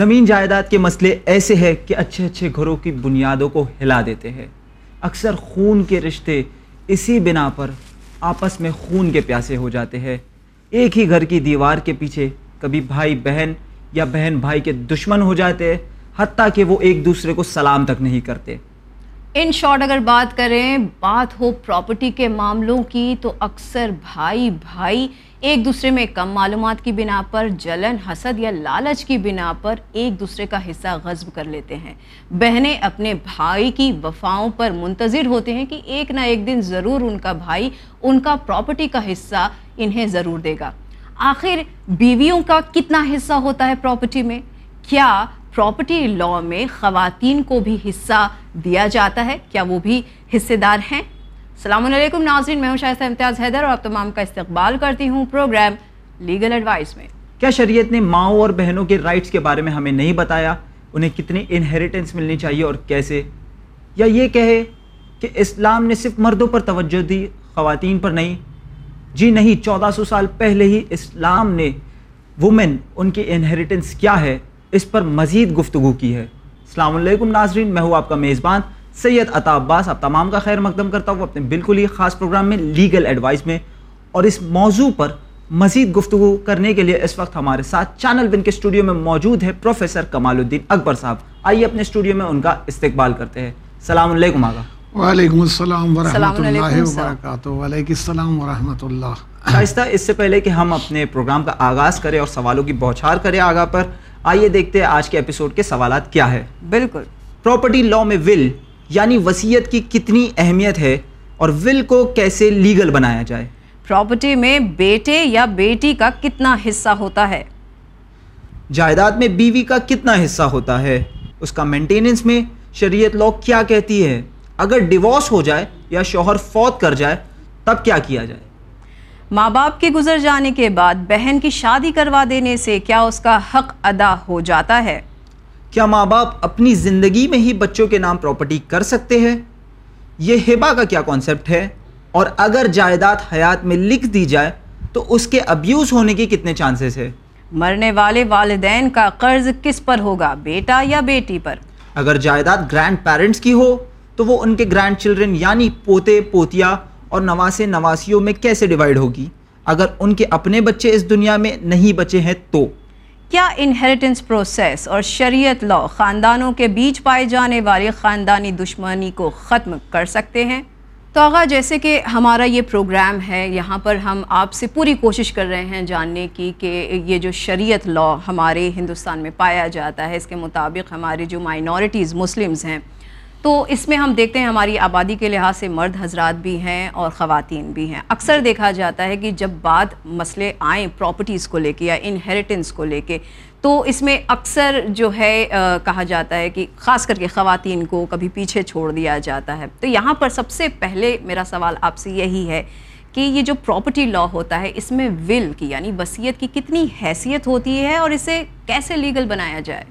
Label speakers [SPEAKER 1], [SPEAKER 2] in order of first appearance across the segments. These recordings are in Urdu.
[SPEAKER 1] زمین جائیداد کے مسئلے ایسے ہیں کہ اچھے اچھے گھروں کی بنیادوں کو ہلا دیتے ہیں۔ اکثر خون کے رشتے اسی بنا پر آپس میں خون کے پیاسے ہو جاتے ہیں۔ ایک ہی گھر کی دیوار کے پیچھے کبھی بھائی بہن یا بہن بھائی کے دشمن ہو جاتے ہیں، حتیٰ کہ وہ ایک دوسرے کو سلام تک نہیں کرتے۔
[SPEAKER 2] ان شارٹ اگر بات کریں بات ہو پراپرٹی کے معاملوں کی، تو اکثر بھائی بھائی ایک دوسرے میں کم معلومات کی بنا پر، جلن، حسد یا لالچ کی بنا پر ایک دوسرے کا حصہ غصب کر لیتے ہیں۔ بہنیں اپنے بھائی کی وفاؤں پر منتظر ہوتے ہیں کہ ایک نہ ایک دن ضرور ان کا بھائی ان کا پراپرٹی کا حصہ انہیں ضرور دے گا۔ آخر بیویوں کا کتنا حصہ ہوتا ہے پراپرٹی میں؟ کیا پراپرٹی لا میں خواتین کو بھی حصہ دیا جاتا ہے۔ کیا وہ بھی حصے دار ہیں؟ السلام علیکم ناظرین، میں ہوں شائستہ امتیاز حیدر اور آپ تمام کا استقبال کرتی ہوں پروگرام لیگل ایڈوائس میں۔
[SPEAKER 1] کیا شریعت نے ماؤں اور بہنوں کے رائٹس کے بارے میں ہمیں نہیں بتایا؟ انہیں کتنی انہیریٹنس ملنی چاہیے اور کیسے؟ یا یہ کہے کہ اسلام نے صرف مردوں پر توجہ دی، خواتین پر نہیں۔ جی نہیں، چودہ سو سال پہلے ہی اسلام نے وومن، ان کی انہیریٹنس کیا ہے؟ اس پر مزید گفتگو کی ہے۔ السلام علیکم ناظرین میں ہوں آپ کا میزبان سید عطا عباس۔ آپ تمام کا خیر مقدم کرتا ہوں اپنے بالکل ہی خاص پروگرام میں لیگل ایڈوائس میں۔ اور اس موضوع پر مزید گفتگو کرنے کے لیے اس وقت ہمارے ساتھ چینل بن کے اسٹوڈیو میں موجود ہے پروفیسر کمال الدین اکبر صاحب۔ آئیے اپنے اسٹوڈیو میں ان کا استقبال کرتے ہیں۔ السلام علیکم آگا
[SPEAKER 3] وعلیکم السلام ورحمۃ اللہ وبرکاتہ۔ وعلیکم السلام ورحمۃ اللہ۔
[SPEAKER 1] شائستہ اس سے پہلے کہ ہم اپنے پروگرام کا آغاز کریں اور سوالوں کی بوچھار کریں آگاہ پر آئیے دیکھتے ہیں آج کے ایپیسوڈ کے سوالات کیا ہے
[SPEAKER 2] بالکل۔
[SPEAKER 1] پراپرٹی لا میں ول یعنی وسیعت کی کتنی اہمیت ہے اور ول کو کیسے لیگل بنایا جائے؟
[SPEAKER 2] پراپرٹی میں بیٹے یا بیٹی کا کتنا حصہ ہوتا ہے؟
[SPEAKER 1] جائیداد میں بیوی کا کتنا حصہ ہوتا ہے؟ اس کا مینٹیننس میں شریعت لا کیا کہتی ہے؟ اگر ڈیورس ہو جائے یا شوہر فوت کر جائے تب کیا کیا جائے؟
[SPEAKER 2] ماں باپ کے گزر جانے کے بعد بہن کی شادی کروا دینے سے کیا اس کا حق ادا ہو جاتا ہے؟
[SPEAKER 1] کیا ماں باپ اپنی زندگی میں ہی بچوں کے نام پراپرٹی کر سکتے ہیں؟ یہ ہبا کا کیا کانسیپٹ ہے؟ اور اگر جائیداد حیات میں لکھ دی جائے تو اس کے ابیوز ہونے کی کتنے چانسز ہے
[SPEAKER 2] مرنے والے والدین کا قرض کس پر ہوگا بیٹا یا بیٹی پر؟
[SPEAKER 1] اگر جائیداد گرینڈ پیرنٹس کی ہو تو وہ ان کے گرینڈ چلڈرن یعنی پوتے پوتیا اور نواسے نواسیوں میں کیسے ڈیوائیڈ ہوگی؟ اگر ان کے اپنے بچے اس دنیا میں نہیں بچے ہیں تو؟
[SPEAKER 2] کیا انہیریٹنس پروسیس اور شریعت لا خاندانوں کے بیچ پائے جانے والی خاندانی دشمنی کو ختم کر سکتے ہیں؟ تو آغا جیسے کہ ہمارا یہ پروگرام ہے، یہاں پر ہم آپ سے پوری کوشش کر رہے ہیں جاننے کی کہ یہ جو شریعت لا ہمارے ہندوستان میں پایا جاتا ہے، اس کے مطابق ہماری جو مائنورٹیز مسلمز ہیں تو اس میں ہم دیکھتے ہیں ہماری آبادی کے لحاظ سے مرد حضرات بھی ہیں اور خواتین بھی ہیں۔ اکثر دیکھا جاتا ہے کہ جب بات مسئلے آئیں پراپرٹیز کو لے کے یا انہیریٹنس کو لے کے، تو اس میں اکثر جو ہے کہا جاتا ہے کہ خاص کر کے خواتین کو کبھی پیچھے چھوڑ دیا جاتا ہے۔ تو یہاں پر سب سے پہلے میرا سوال آپ سے یہی ہے کہ یہ جو پراپرٹی لا ہوتا ہے، اس میں ول کی یعنی وصیت کی کتنی حیثیت ہوتی ہے اور اسے کیسے لیگل بنایا جائے؟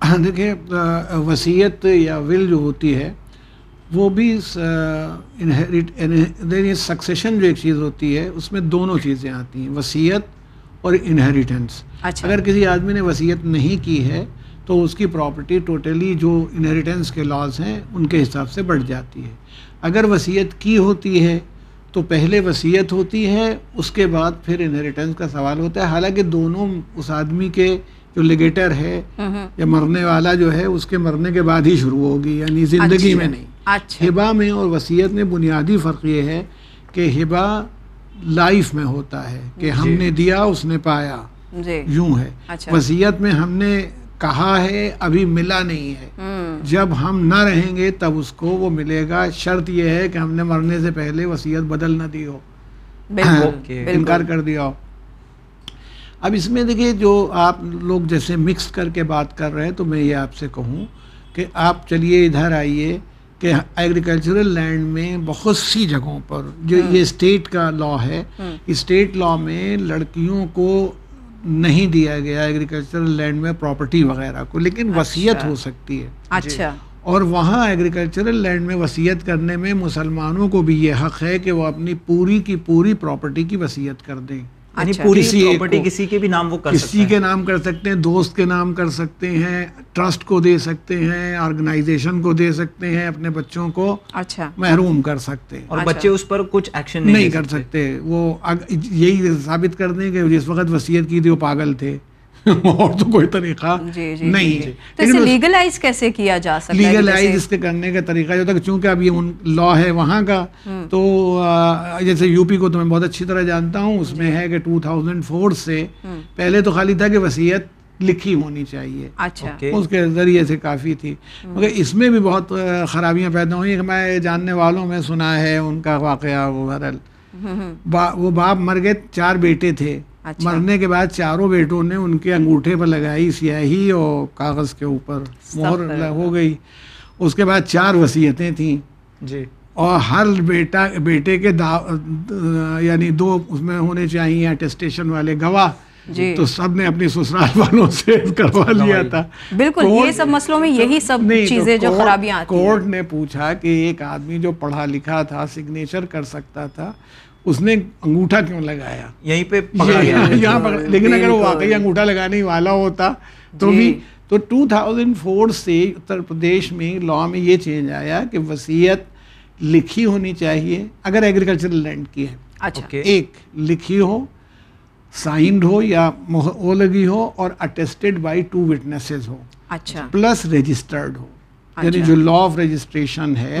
[SPEAKER 3] دیکھیں وصیت یا ول جو ہوتی ہے وہ بھی سکسیشن جو ایک چیز ہوتی ہے اس میں دونوں چیزیں آتی ہیں وصیت اور انہیریٹنس
[SPEAKER 2] اچھا۔
[SPEAKER 3] اگر کسی آدمی نے وصیت نہیں کی ہے تو اس کی پراپرٹی ٹوٹلی جو انہیریٹنس کے لاز ہیں ان کے حساب سے بڑھ جاتی ہے۔ اگر وصیت کی ہوتی ہے تو پہلے وصیت ہوتی ہے اس کے بعد پھر انہیریٹنس کا سوال ہوتا ہے۔ حالانکہ دونوں اس آدمی کے جو لیگیٹر ہے یا مرنے والا جو ہے اس کے مرنے کے بعد ہی شروع ہوگی یعنی زندگی میں نہیں۔
[SPEAKER 2] اچھا۔
[SPEAKER 3] ہبا میں اور وصیت میں بنیادی فرق یہ ہے کہ ہبا لائف میں ہوتا ہے کہ ہم نے دیا اس نے پایا۔
[SPEAKER 2] جی۔
[SPEAKER 3] یوں ہے۔
[SPEAKER 2] اچھا۔
[SPEAKER 3] وصیت میں ہم نے کہا ہے ابھی ملا نہیں ہے۔ جب ہم نہ رہیں گے تب اس کو وہ ملے گا۔ شرط یہ ہے کہ ہم نے مرنے سے پہلے وصیت بدل نہ دی ہو۔
[SPEAKER 2] بالکل
[SPEAKER 3] انکار کر دیا ہو۔ اب اس میں دیکھیے جو آپ لوگ جیسے مکس کر کے بات کر رہے ہیں تو میں یہ آپ سے کہوں کہ آپ چلیے ادھر آئیے کہ ایگریکلچرل لینڈ میں بہت سی جگہوں پر جو یہ اسٹیٹ کا لا ہے اسٹیٹ لا میں لڑکیوں کو نہیں دیا گیا ایگریکلچرل لینڈ میں پراپرٹی وغیرہ کو لیکن وصیت ہو سکتی ہے۔
[SPEAKER 2] اچھا۔
[SPEAKER 3] اور وہاں ایگریکلچرل لینڈ میں وصیت کرنے میں مسلمانوں کو بھی یہ حق ہے کہ وہ اپنی پوری کی پوری پراپرٹی کی وصیت کر دیں۔
[SPEAKER 1] یعنی
[SPEAKER 2] اچھا۔
[SPEAKER 1] پوری پراپرٹی کسی کے بھی نام وہ کر
[SPEAKER 3] کسی
[SPEAKER 1] سکتے
[SPEAKER 3] کے
[SPEAKER 1] ہیں۔
[SPEAKER 3] نام کر سکتے ہیں دوست کے نام کر سکتے ہیں ٹرسٹ کو دے سکتے ہیں آرگنائزیشن کو دے سکتے ہیں اپنے بچوں کو
[SPEAKER 2] اچھا۔
[SPEAKER 3] محروم کر سکتے ہیں۔
[SPEAKER 1] اور
[SPEAKER 2] اچھا۔
[SPEAKER 1] بچے اس پر کچھ ایکشن
[SPEAKER 3] نہیں کر سکتے۔ وہ یہی ثابت کر دیں کہ جس وقت وصیت کی تھی وہ پاگل تھے۔ اور تو کوئی طریقہ
[SPEAKER 2] جی جی
[SPEAKER 3] نہیں
[SPEAKER 2] جی۔ تو اسے لیگلائز کیسے کیا جا سکتا ہے؟
[SPEAKER 3] لیگلائز اس کے کرنے کا طریقہ جو تھا کہ چونکہ اب یہ لا ہے وہاں کا تو جیسے یو پی کو تو میں بہت اچھی طرح جانتا ہوں اس میں ہے کہ ٹو تھاؤزینڈ فور سے پہلے تو خالی تھا کہ وصیت لکھی ہونی چاہیے۔
[SPEAKER 2] اچھا۔
[SPEAKER 3] اس کے ذریعے سے کافی تھی۔ مگر اس میں بھی بہت خرابیاں پیدا ہوئی کہ میں جاننے والوں میں سنا ہے ان کا واقعہ وہ بہرحال وہ باپ مر گئے چار بیٹے تھے۔ مرنے کے بعد چاروں بیٹوں نے ان کے انگوٹھے پر لگائی سیاہی اور کاغذ کے اوپر۔ مہر ہو گئی۔ اس کے بعد چار وصیتیں تھیں۔
[SPEAKER 1] جی۔
[SPEAKER 3] اور ہر بیٹا بیٹے کے دا یعنی دو اس میں ہونے چاہیے اٹیسٹیشن والے گواہ۔
[SPEAKER 2] جی۔
[SPEAKER 3] تو سب نے اپنی سسرال والوں سے کروا لیا تھا۔
[SPEAKER 2] بالکل یہ سب مسئلوں میں یہی سب چیزیں جو خرابیاں
[SPEAKER 3] کورٹ نے پوچھا کہ ایک آدمی جو پڑھا لکھا تھا سگنیچر کر سکتا تھا اس نے انگوٹھا کیوں لگایا؟
[SPEAKER 1] یہیں پہ پکڑا
[SPEAKER 3] یہاں پر لیکن اگر وہ۔ واقعی انگوٹھا لگانے والا ہوتا تو
[SPEAKER 2] جی۔
[SPEAKER 3] بھی تو ٹو تھاؤزینڈ فور سے اتر پردیش میں لا میں یہ چینج آیا کہ وصیت لکھی ہونی چاہیے۔ اگر ایگریکلچرل لینڈ کی ہے۔
[SPEAKER 2] اچھا۔
[SPEAKER 3] ایک لکھی ہو سائنڈ ہو یا وہ لگی ہو اور اٹیسٹڈ بائی ٹو وٹنسز ہو۔
[SPEAKER 2] اچھا۔
[SPEAKER 3] پلس رجسٹرڈ ہو۔ یعنی
[SPEAKER 2] اچھا۔
[SPEAKER 3] جو لا آف رجسٹریشن ہے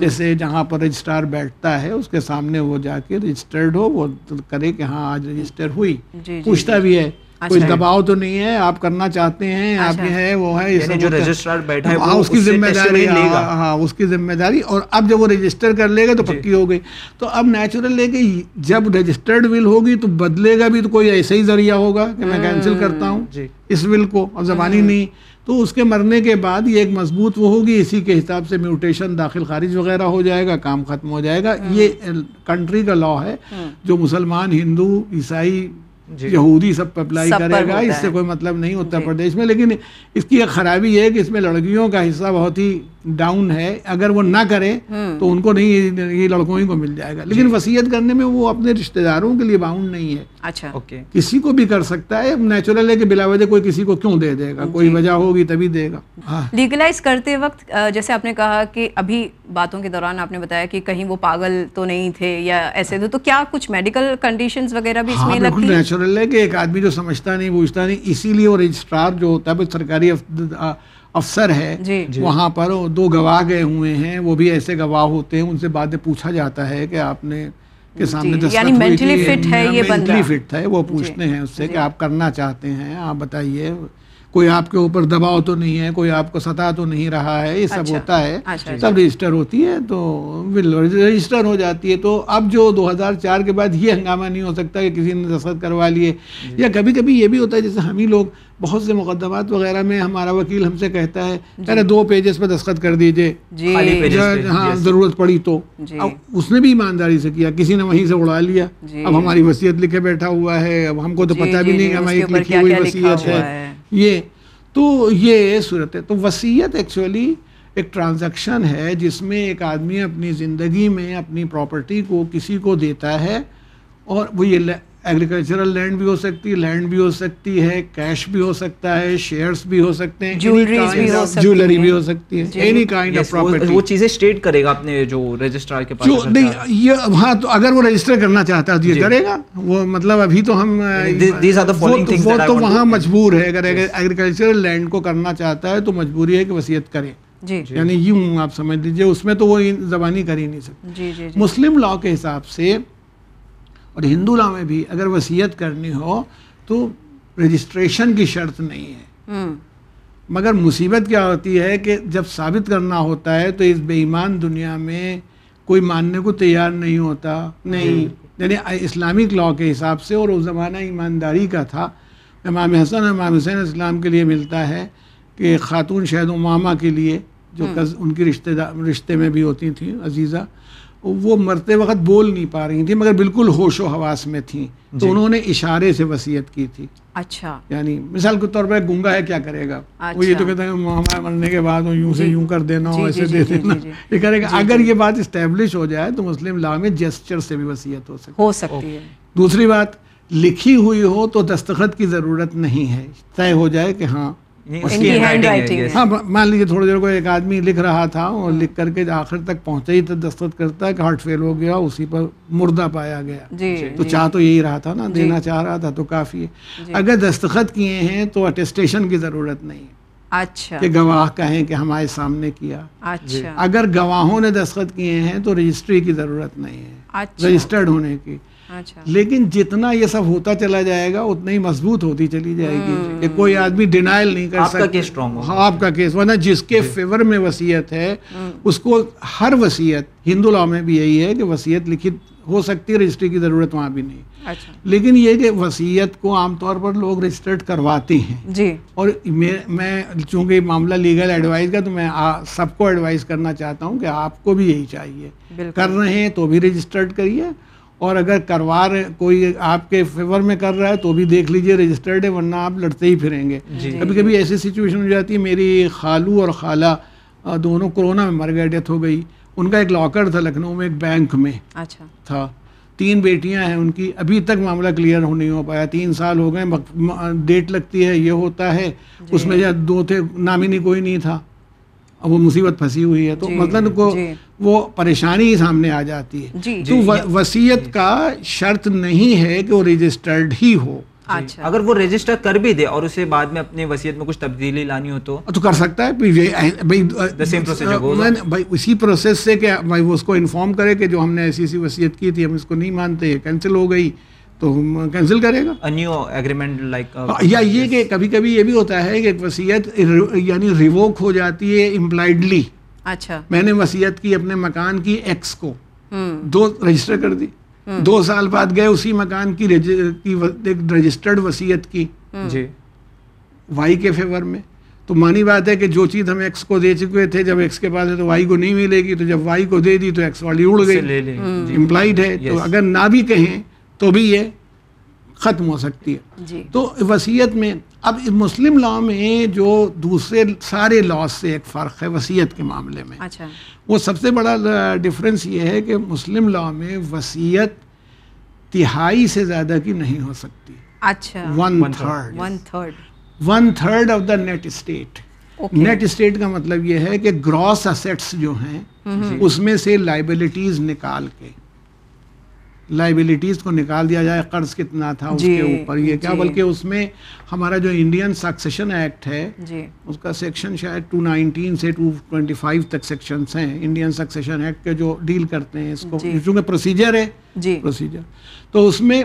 [SPEAKER 3] جیسے جہاں پر رجسٹرار بیٹھتا ہے اس کے سامنے وہ جا کے رجسٹرڈ ہو وہ کرے کہ ہاں آج رجسٹر ہوئی
[SPEAKER 2] جی جی
[SPEAKER 3] پوچھتا بھی ہے کوئی
[SPEAKER 2] اچھا۔
[SPEAKER 3] دباؤ تو نہیں ہے آپ کرنا چاہتے ہیں آپ
[SPEAKER 2] اچھا۔
[SPEAKER 3] یہ ہے وہ ہے
[SPEAKER 1] یعنی جو۔ رجسٹرار بیٹھا ہے
[SPEAKER 3] ہاں اس کی ذمہ داری
[SPEAKER 1] لے
[SPEAKER 3] ہاں ہاں، اس کی ذمہ داری اور اب جب وہ رجسٹر کر لے گا تو
[SPEAKER 1] جی۔
[SPEAKER 3] پکی ہو گئی تو اب نیچرل ہے کہ جب رجسٹرڈ ول ہوگی تو بدلے گا بھی تو کوئی ایسا ہی ذریعہ ہوگا کہ میں کینسل کرتا ہوں
[SPEAKER 1] جی
[SPEAKER 3] اس ول کو اور زبانی نہیں تو اس کے مرنے کے بعد یہ ایک مضبوط وہ ہوگی اسی کے حساب سے میوٹیشن داخل خارج وغیرہ ہو جائے گا کام ختم ہو جائے گا۔ یہ کنٹری کا لا ہے۔ جو مسلمان ہندو عیسائی۔ یہودی سب پہ اپلائی کرے گا اس سے۔ کوئی مطلب نہیں اتر
[SPEAKER 2] جی۔
[SPEAKER 3] پردیش میں لیکن اس کی ایک خرابی ہے کہ اس میں لڑکیوں کا حصہ بہت ہی ڈاؤن ہے۔ اگر وہ نہ کرے تو ان کو نہیں یہ لڑکوں ہی کو مل جائے گا۔
[SPEAKER 2] جی۔
[SPEAKER 3] لیکن وصیت کرنے میں وہ اپنے رشتہ داروں کے لیے باؤنڈ نہیں ہے۔
[SPEAKER 2] اچھا۔
[SPEAKER 3] کسی کو بھی کر سکتا ہے نیچرل ہے کہ بلا وجہ کوئی کسی کو کیوں دے دے گا؟ کوئی وجہ ہوگی تبھی دے گا۔ ہاں۔
[SPEAKER 2] لیگلائز کرتے وقت جیسے آپ نے کہا کہ ابھی باتوں کے دوران آپ نے بتایا کہ کہیں وہ پاگل تو نہیں تھے یا ایسے تھے تو کیا کچھ میڈیکل کنڈیشنز وغیرہ بھی اس
[SPEAKER 3] ہاں
[SPEAKER 2] میں
[SPEAKER 3] بالکل
[SPEAKER 2] لگتی ہیں؟
[SPEAKER 3] نیچرل ہے کہ ایک آدمی جو سمجھتا نہیں پوچھتا نہیں اسی لیے وہ رجسٹرار جو ہوتا ہے وہ سرکاری افسر ہے
[SPEAKER 2] جی
[SPEAKER 3] وہاں پر دو گواہ گئے ہوئے ہیں وہ بھی ایسے گواہ ہوتے ہیں ان سے باتیں پوچھا جاتا ہے کہ آپ نے کے سامنے
[SPEAKER 2] جی،
[SPEAKER 3] دستخط
[SPEAKER 2] یعنی
[SPEAKER 3] ہوئی
[SPEAKER 2] mentally
[SPEAKER 3] تھی،
[SPEAKER 2] fit ہے یہ بندہ۔
[SPEAKER 3] fit ہے وہ پوچھتے ہیں اس سے
[SPEAKER 2] جی۔
[SPEAKER 3] کہ آپ کرنا چاہتے ہیں آپ بتائیے کوئی آپ کے اوپر دباؤ تو نہیں ہے کوئی آپ کو ستا تو نہیں رہا ہے یہ سب
[SPEAKER 2] اچھا،
[SPEAKER 3] ہوتا ہے۔
[SPEAKER 2] اچھا،
[SPEAKER 3] سب رجسٹر ہوتی ہے تو رجسٹر ہو جاتی ہے۔ تو اب جو دو ہزار چار کے بعد یہ ہنگامہ نہیں ہو سکتا کہ کسی نے دستخط کروا لیے۔
[SPEAKER 2] جی۔
[SPEAKER 3] یا کبھی کبھی یہ بھی ہوتا ہے جیسے ہم ہی لوگ بہت سے مقدمات وغیرہ میں ہمارا وکیل ہم سے کہتا ہے کہہ رہے دو پیجز پہ دستخط کر دیجیے۔
[SPEAKER 2] جی۔
[SPEAKER 1] خالی pages پہ،
[SPEAKER 3] ہاں. ضرورت پڑی تو۔
[SPEAKER 2] جی۔
[SPEAKER 3] اب اس نے بھی ایمانداری سے کیا کسی نے وہیں سے اڑا لیا۔
[SPEAKER 2] جی۔
[SPEAKER 3] اب ہماری وصیت لکھے بیٹھا ہوا ہے اب ہم کو تو
[SPEAKER 2] جی،
[SPEAKER 3] پتہ
[SPEAKER 2] جی،
[SPEAKER 3] بھی نہیں
[SPEAKER 2] جی،
[SPEAKER 3] ہماری لکھی
[SPEAKER 2] کیا
[SPEAKER 3] ہوئی وصیت ہے۔ یہ تو یہ صورت ہے۔ تو وصیت ایکچولی ایک ٹرانزیکشن ہے جس میں ایک آدمی اپنی زندگی میں اپنی پراپرٹی کو کسی کو دیتا ہے اور وہ یہ ایگریکلچرل لینڈ بھی ہو سکتی ہے لینڈ بھی ہو سکتی ہے کیش بھی ہو سکتا ہے شیئرس بھی ہو سکتے ہیں جیولری بھی۔ ہو سکتی
[SPEAKER 2] جی۔
[SPEAKER 3] ہے اینی کائنڈ آف پراپرٹی
[SPEAKER 1] وہ چیزیں اسٹیٹ کرے گا اپنے جو رجسٹرار کے پاس
[SPEAKER 3] نہیں۔ یہ ہاں تو اگر وہ رجسٹر کرنا چاہتا ہے تو یہ
[SPEAKER 1] جی۔
[SPEAKER 3] کرے گا۔ وہ مطلب ابھی تو ہم وہ تو- وہاں مجبور ہے۔ اگر ایگریکلچرل لینڈ کو کرنا چاہتا ہے تو مجبوری ہے کہ وصیت کرے۔
[SPEAKER 2] جی.
[SPEAKER 3] یعنی یوں آپ سمجھ لیجیے اس میں تو وہ زبانی کر ہی نہیں سکتے
[SPEAKER 2] جی جی جی۔
[SPEAKER 3] مسلم لا کے حساب سے اور ہندو لا میں بھی اگر وصیت کرنی ہو تو رجسٹریشن کی شرط نہیں ہے۔ مگر مصیبت کیا ہوتی ہے کہ جب ثابت کرنا ہوتا ہے تو اس بے ایمان دنیا میں کوئی ماننے کو تیار نہیں ہوتا۔ نہیں۔ یعنی اسلامک لا کے حساب سے اور اس زمانہ ایمانداری کا تھا۔ امام حسن امام حسین اسلام کے لیے ملتا ہے کہ خاتون شہد امامہ کے لیے جو ان کی رشتے رشتے میں بھی ہوتی تھیں عزیزہ۔ وہ مرتے وقت بول نہیں پا رہی تھیں مگر بالکل ہوش و حواس میں تھیں۔ تو انہوں نے اشارے سے وصیت کی تھی۔
[SPEAKER 2] اچھا۔
[SPEAKER 3] یعنی مثال کے طور پر گنگا ہے کیا کرے گا؟ وہ یہ تو کہتے ہیں ہمارے مرنے کے بعد وہ یوں سے
[SPEAKER 2] جی۔
[SPEAKER 3] یوں کر دینا
[SPEAKER 2] جی،
[SPEAKER 3] ایسے
[SPEAKER 2] جی،
[SPEAKER 3] دے
[SPEAKER 2] جی،
[SPEAKER 3] دینا۔
[SPEAKER 2] جی، جی۔
[SPEAKER 3] یہ کرے گا اگر یہ بات اسٹیبلش ہو جائے تو مسلم لا میں جیسچر سے بھی وصیت ہو سکتی
[SPEAKER 2] ہو سکتی ہے۔
[SPEAKER 3] دوسری بات لکھی ہوئی ہو تو دستخط کی ضرورت نہیں ہے۔ طے ہو جائے کہ ہاں ہاں مان لیجیے تھوڑی دیر کو ایک آدمی لکھ رہا تھا اور لکھ کر کے آخر تک پہنچے ہی تو دستخط کرتا ہے کہ ہارٹ فیل ہو گیا اسی پر مردہ پایا گیا۔
[SPEAKER 2] جی
[SPEAKER 3] تو چاہ تو یہی رہا تھا نا دینا چاہ رہا تھا تو کافی ہے۔ اگر دستخط کیے ہیں تو اٹیسٹیشن کی ضرورت نہیں۔ ہے
[SPEAKER 2] اچھا۔
[SPEAKER 3] کہ گواہ کہیں کہ ہمارے سامنے کیا۔
[SPEAKER 2] اچھا۔
[SPEAKER 3] اگر گواہوں نے دستخط کیے ہیں تو رجسٹری کی ضرورت نہیں ہے۔
[SPEAKER 2] اچھا۔
[SPEAKER 3] رجسٹرڈ ہونے کی۔
[SPEAKER 2] اچھا
[SPEAKER 3] لیکن جتنا یہ سب ہوتا چلا جائے گا اتنا ہی مضبوط ہوتی چلی جائے گی۔ کہ کوئی آدمی ڈینائل نہیں کر سکتا۔ ہاں آپ کا کیس۔ ورنہ جس کے فیور میں وصیت ہے اس کو ہر وصیت ہندو لاء میں بھی یہی ہے کہ وصیت لکھت ہو سکتی ہے رجسٹری کی ضرورت وہاں بھی نہیں۔
[SPEAKER 2] اچھا۔
[SPEAKER 3] لیکن یہ کہ وصیت کو عام طور پر لوگ رجسٹرڈ کرواتے ہیں۔
[SPEAKER 2] جی۔
[SPEAKER 3] اور میں چونکہ معاملہ لیگل ایڈوائز کا تو میں سب کو ایڈوائز کرنا چاہتا ہوں کہ آپ کو بھی یہی چاہیے۔ کر رہے ہیں تو بھی رجسٹرڈ کریے۔ اور اگر کروا رہے کوئی آپ کے فیور میں کر رہا ہے تو بھی دیکھ لیجیے رجسٹرڈ ہے ورنہ آپ لڑتے ہی پھریں گے۔
[SPEAKER 1] جی۔
[SPEAKER 3] کبھی کبھی ایسی سچویشن ہو جاتی ہے میری خالو اور خالہ دونوں کورونا میں مر گئے ڈیتھ ہو گئی۔ ان کا ایک لاکر تھا لکھنؤ میں ایک بینک میں
[SPEAKER 2] اچھا۔
[SPEAKER 3] تھا۔ تین بیٹیاں ہیں ان کی۔ ابھی تک معاملہ کلیئر ہو نہیں ہو پایا۔ تین سال ہو گئے ڈیٹ لگتی ہے یہ ہوتا ہے۔ اس میں دو تھے نامینی کوئی نہیں تھا۔ اب وہ مصیبت پھنسی ہوئی ہے تو
[SPEAKER 2] جی،
[SPEAKER 3] مطلب کو
[SPEAKER 2] جی۔
[SPEAKER 3] وہ پریشانی ہی سامنے آ جاتی ہے۔
[SPEAKER 2] جی
[SPEAKER 3] تو و- وصیت کا شرط نہیں ہے کہ وہ رجسٹرڈ ہی ہو۔
[SPEAKER 2] اچھا۔
[SPEAKER 1] اگر وہ رجسٹر کر بھی دے اور اسے بعد میں اپنی وصیت میں کچھ تبدیلی لانی ہو تو؟
[SPEAKER 3] تو کر سکتا ہے۔ بھائی اسی پروسیس سے کہ بھائی وہ اس کو انفارم کرے کہ جو ہم نے ایسی ایسی وصیت کی تھی ہم اس کو نہیں مانتے کینسل ہو گئی۔ تو کینسل کرے گا؟
[SPEAKER 1] نیو ایگریمنٹ لائک
[SPEAKER 3] یا یہ کہ کبھی کبھی یہ بھی ہوتا ہے کہ ایک وصیت یعنی ریووک ہو جاتی ہے امپلائڈلی
[SPEAKER 2] اچھا۔
[SPEAKER 3] میں نے وصیت کی اپنے مکان کی ایکس کو۔ دو رجسٹر کر دی۔ دو سال بعد گئے اسی مکان کی رجسٹرڈ وصیت کی۔
[SPEAKER 1] جی۔
[SPEAKER 3] وائی کے فیور میں۔ تو مانی بات ہے کہ جو چیز ہم ایکس کو دے چکے تھے جب ایکس کے پاس ہے تو وائی کو نہیں ملے گی تو جب وائی کو دے دی تو ایکس والی اڑ گئی۔
[SPEAKER 1] لے لیں۔ جی۔
[SPEAKER 3] امپلائڈ ہے۔ تو. اگر نہ بھی کہیں تو بھی یہ ختم ہو سکتی ہے۔
[SPEAKER 2] جی۔
[SPEAKER 3] تو وصیت میں اب مسلم لا میں جو دوسرے سارے لاس سے ایک فرق ہے وصیت کے معاملے میں۔
[SPEAKER 2] اچھا۔
[SPEAKER 3] وہ سب سے بڑا ڈفرینس یہ ہے کہ مسلم لا میں وصیت تہائی سے زیادہ کی نہیں ہو سکتی۔
[SPEAKER 2] اچھا۔
[SPEAKER 3] One. Third
[SPEAKER 2] one third
[SPEAKER 3] one third of the net estate net estate کا مطلب یہ ہے کہ گراس اسیٹس جو ہیں اس میں سے لائبلٹیز نکال کے۔ لائبلٹیز کو نکال دیا جائے قرض کتنا تھا اس
[SPEAKER 2] جی،
[SPEAKER 3] کے اوپر یہ کیا؟
[SPEAKER 2] جی۔
[SPEAKER 3] بلکہ اس میں ہمارا جو انڈین سکسیشن ایکٹ ہے
[SPEAKER 2] جی۔
[SPEAKER 3] اس کا سیکشن شاید ٹو نائنٹین سے ٹو ٹوینٹی فائیو تک سیکشنس ہیں۔ انڈین سکسیشن ایکٹ کے جو ڈیل کرتے ہیں اس کو۔ چونکہ پروسیجر ہے۔ پروسیجر تو اس میں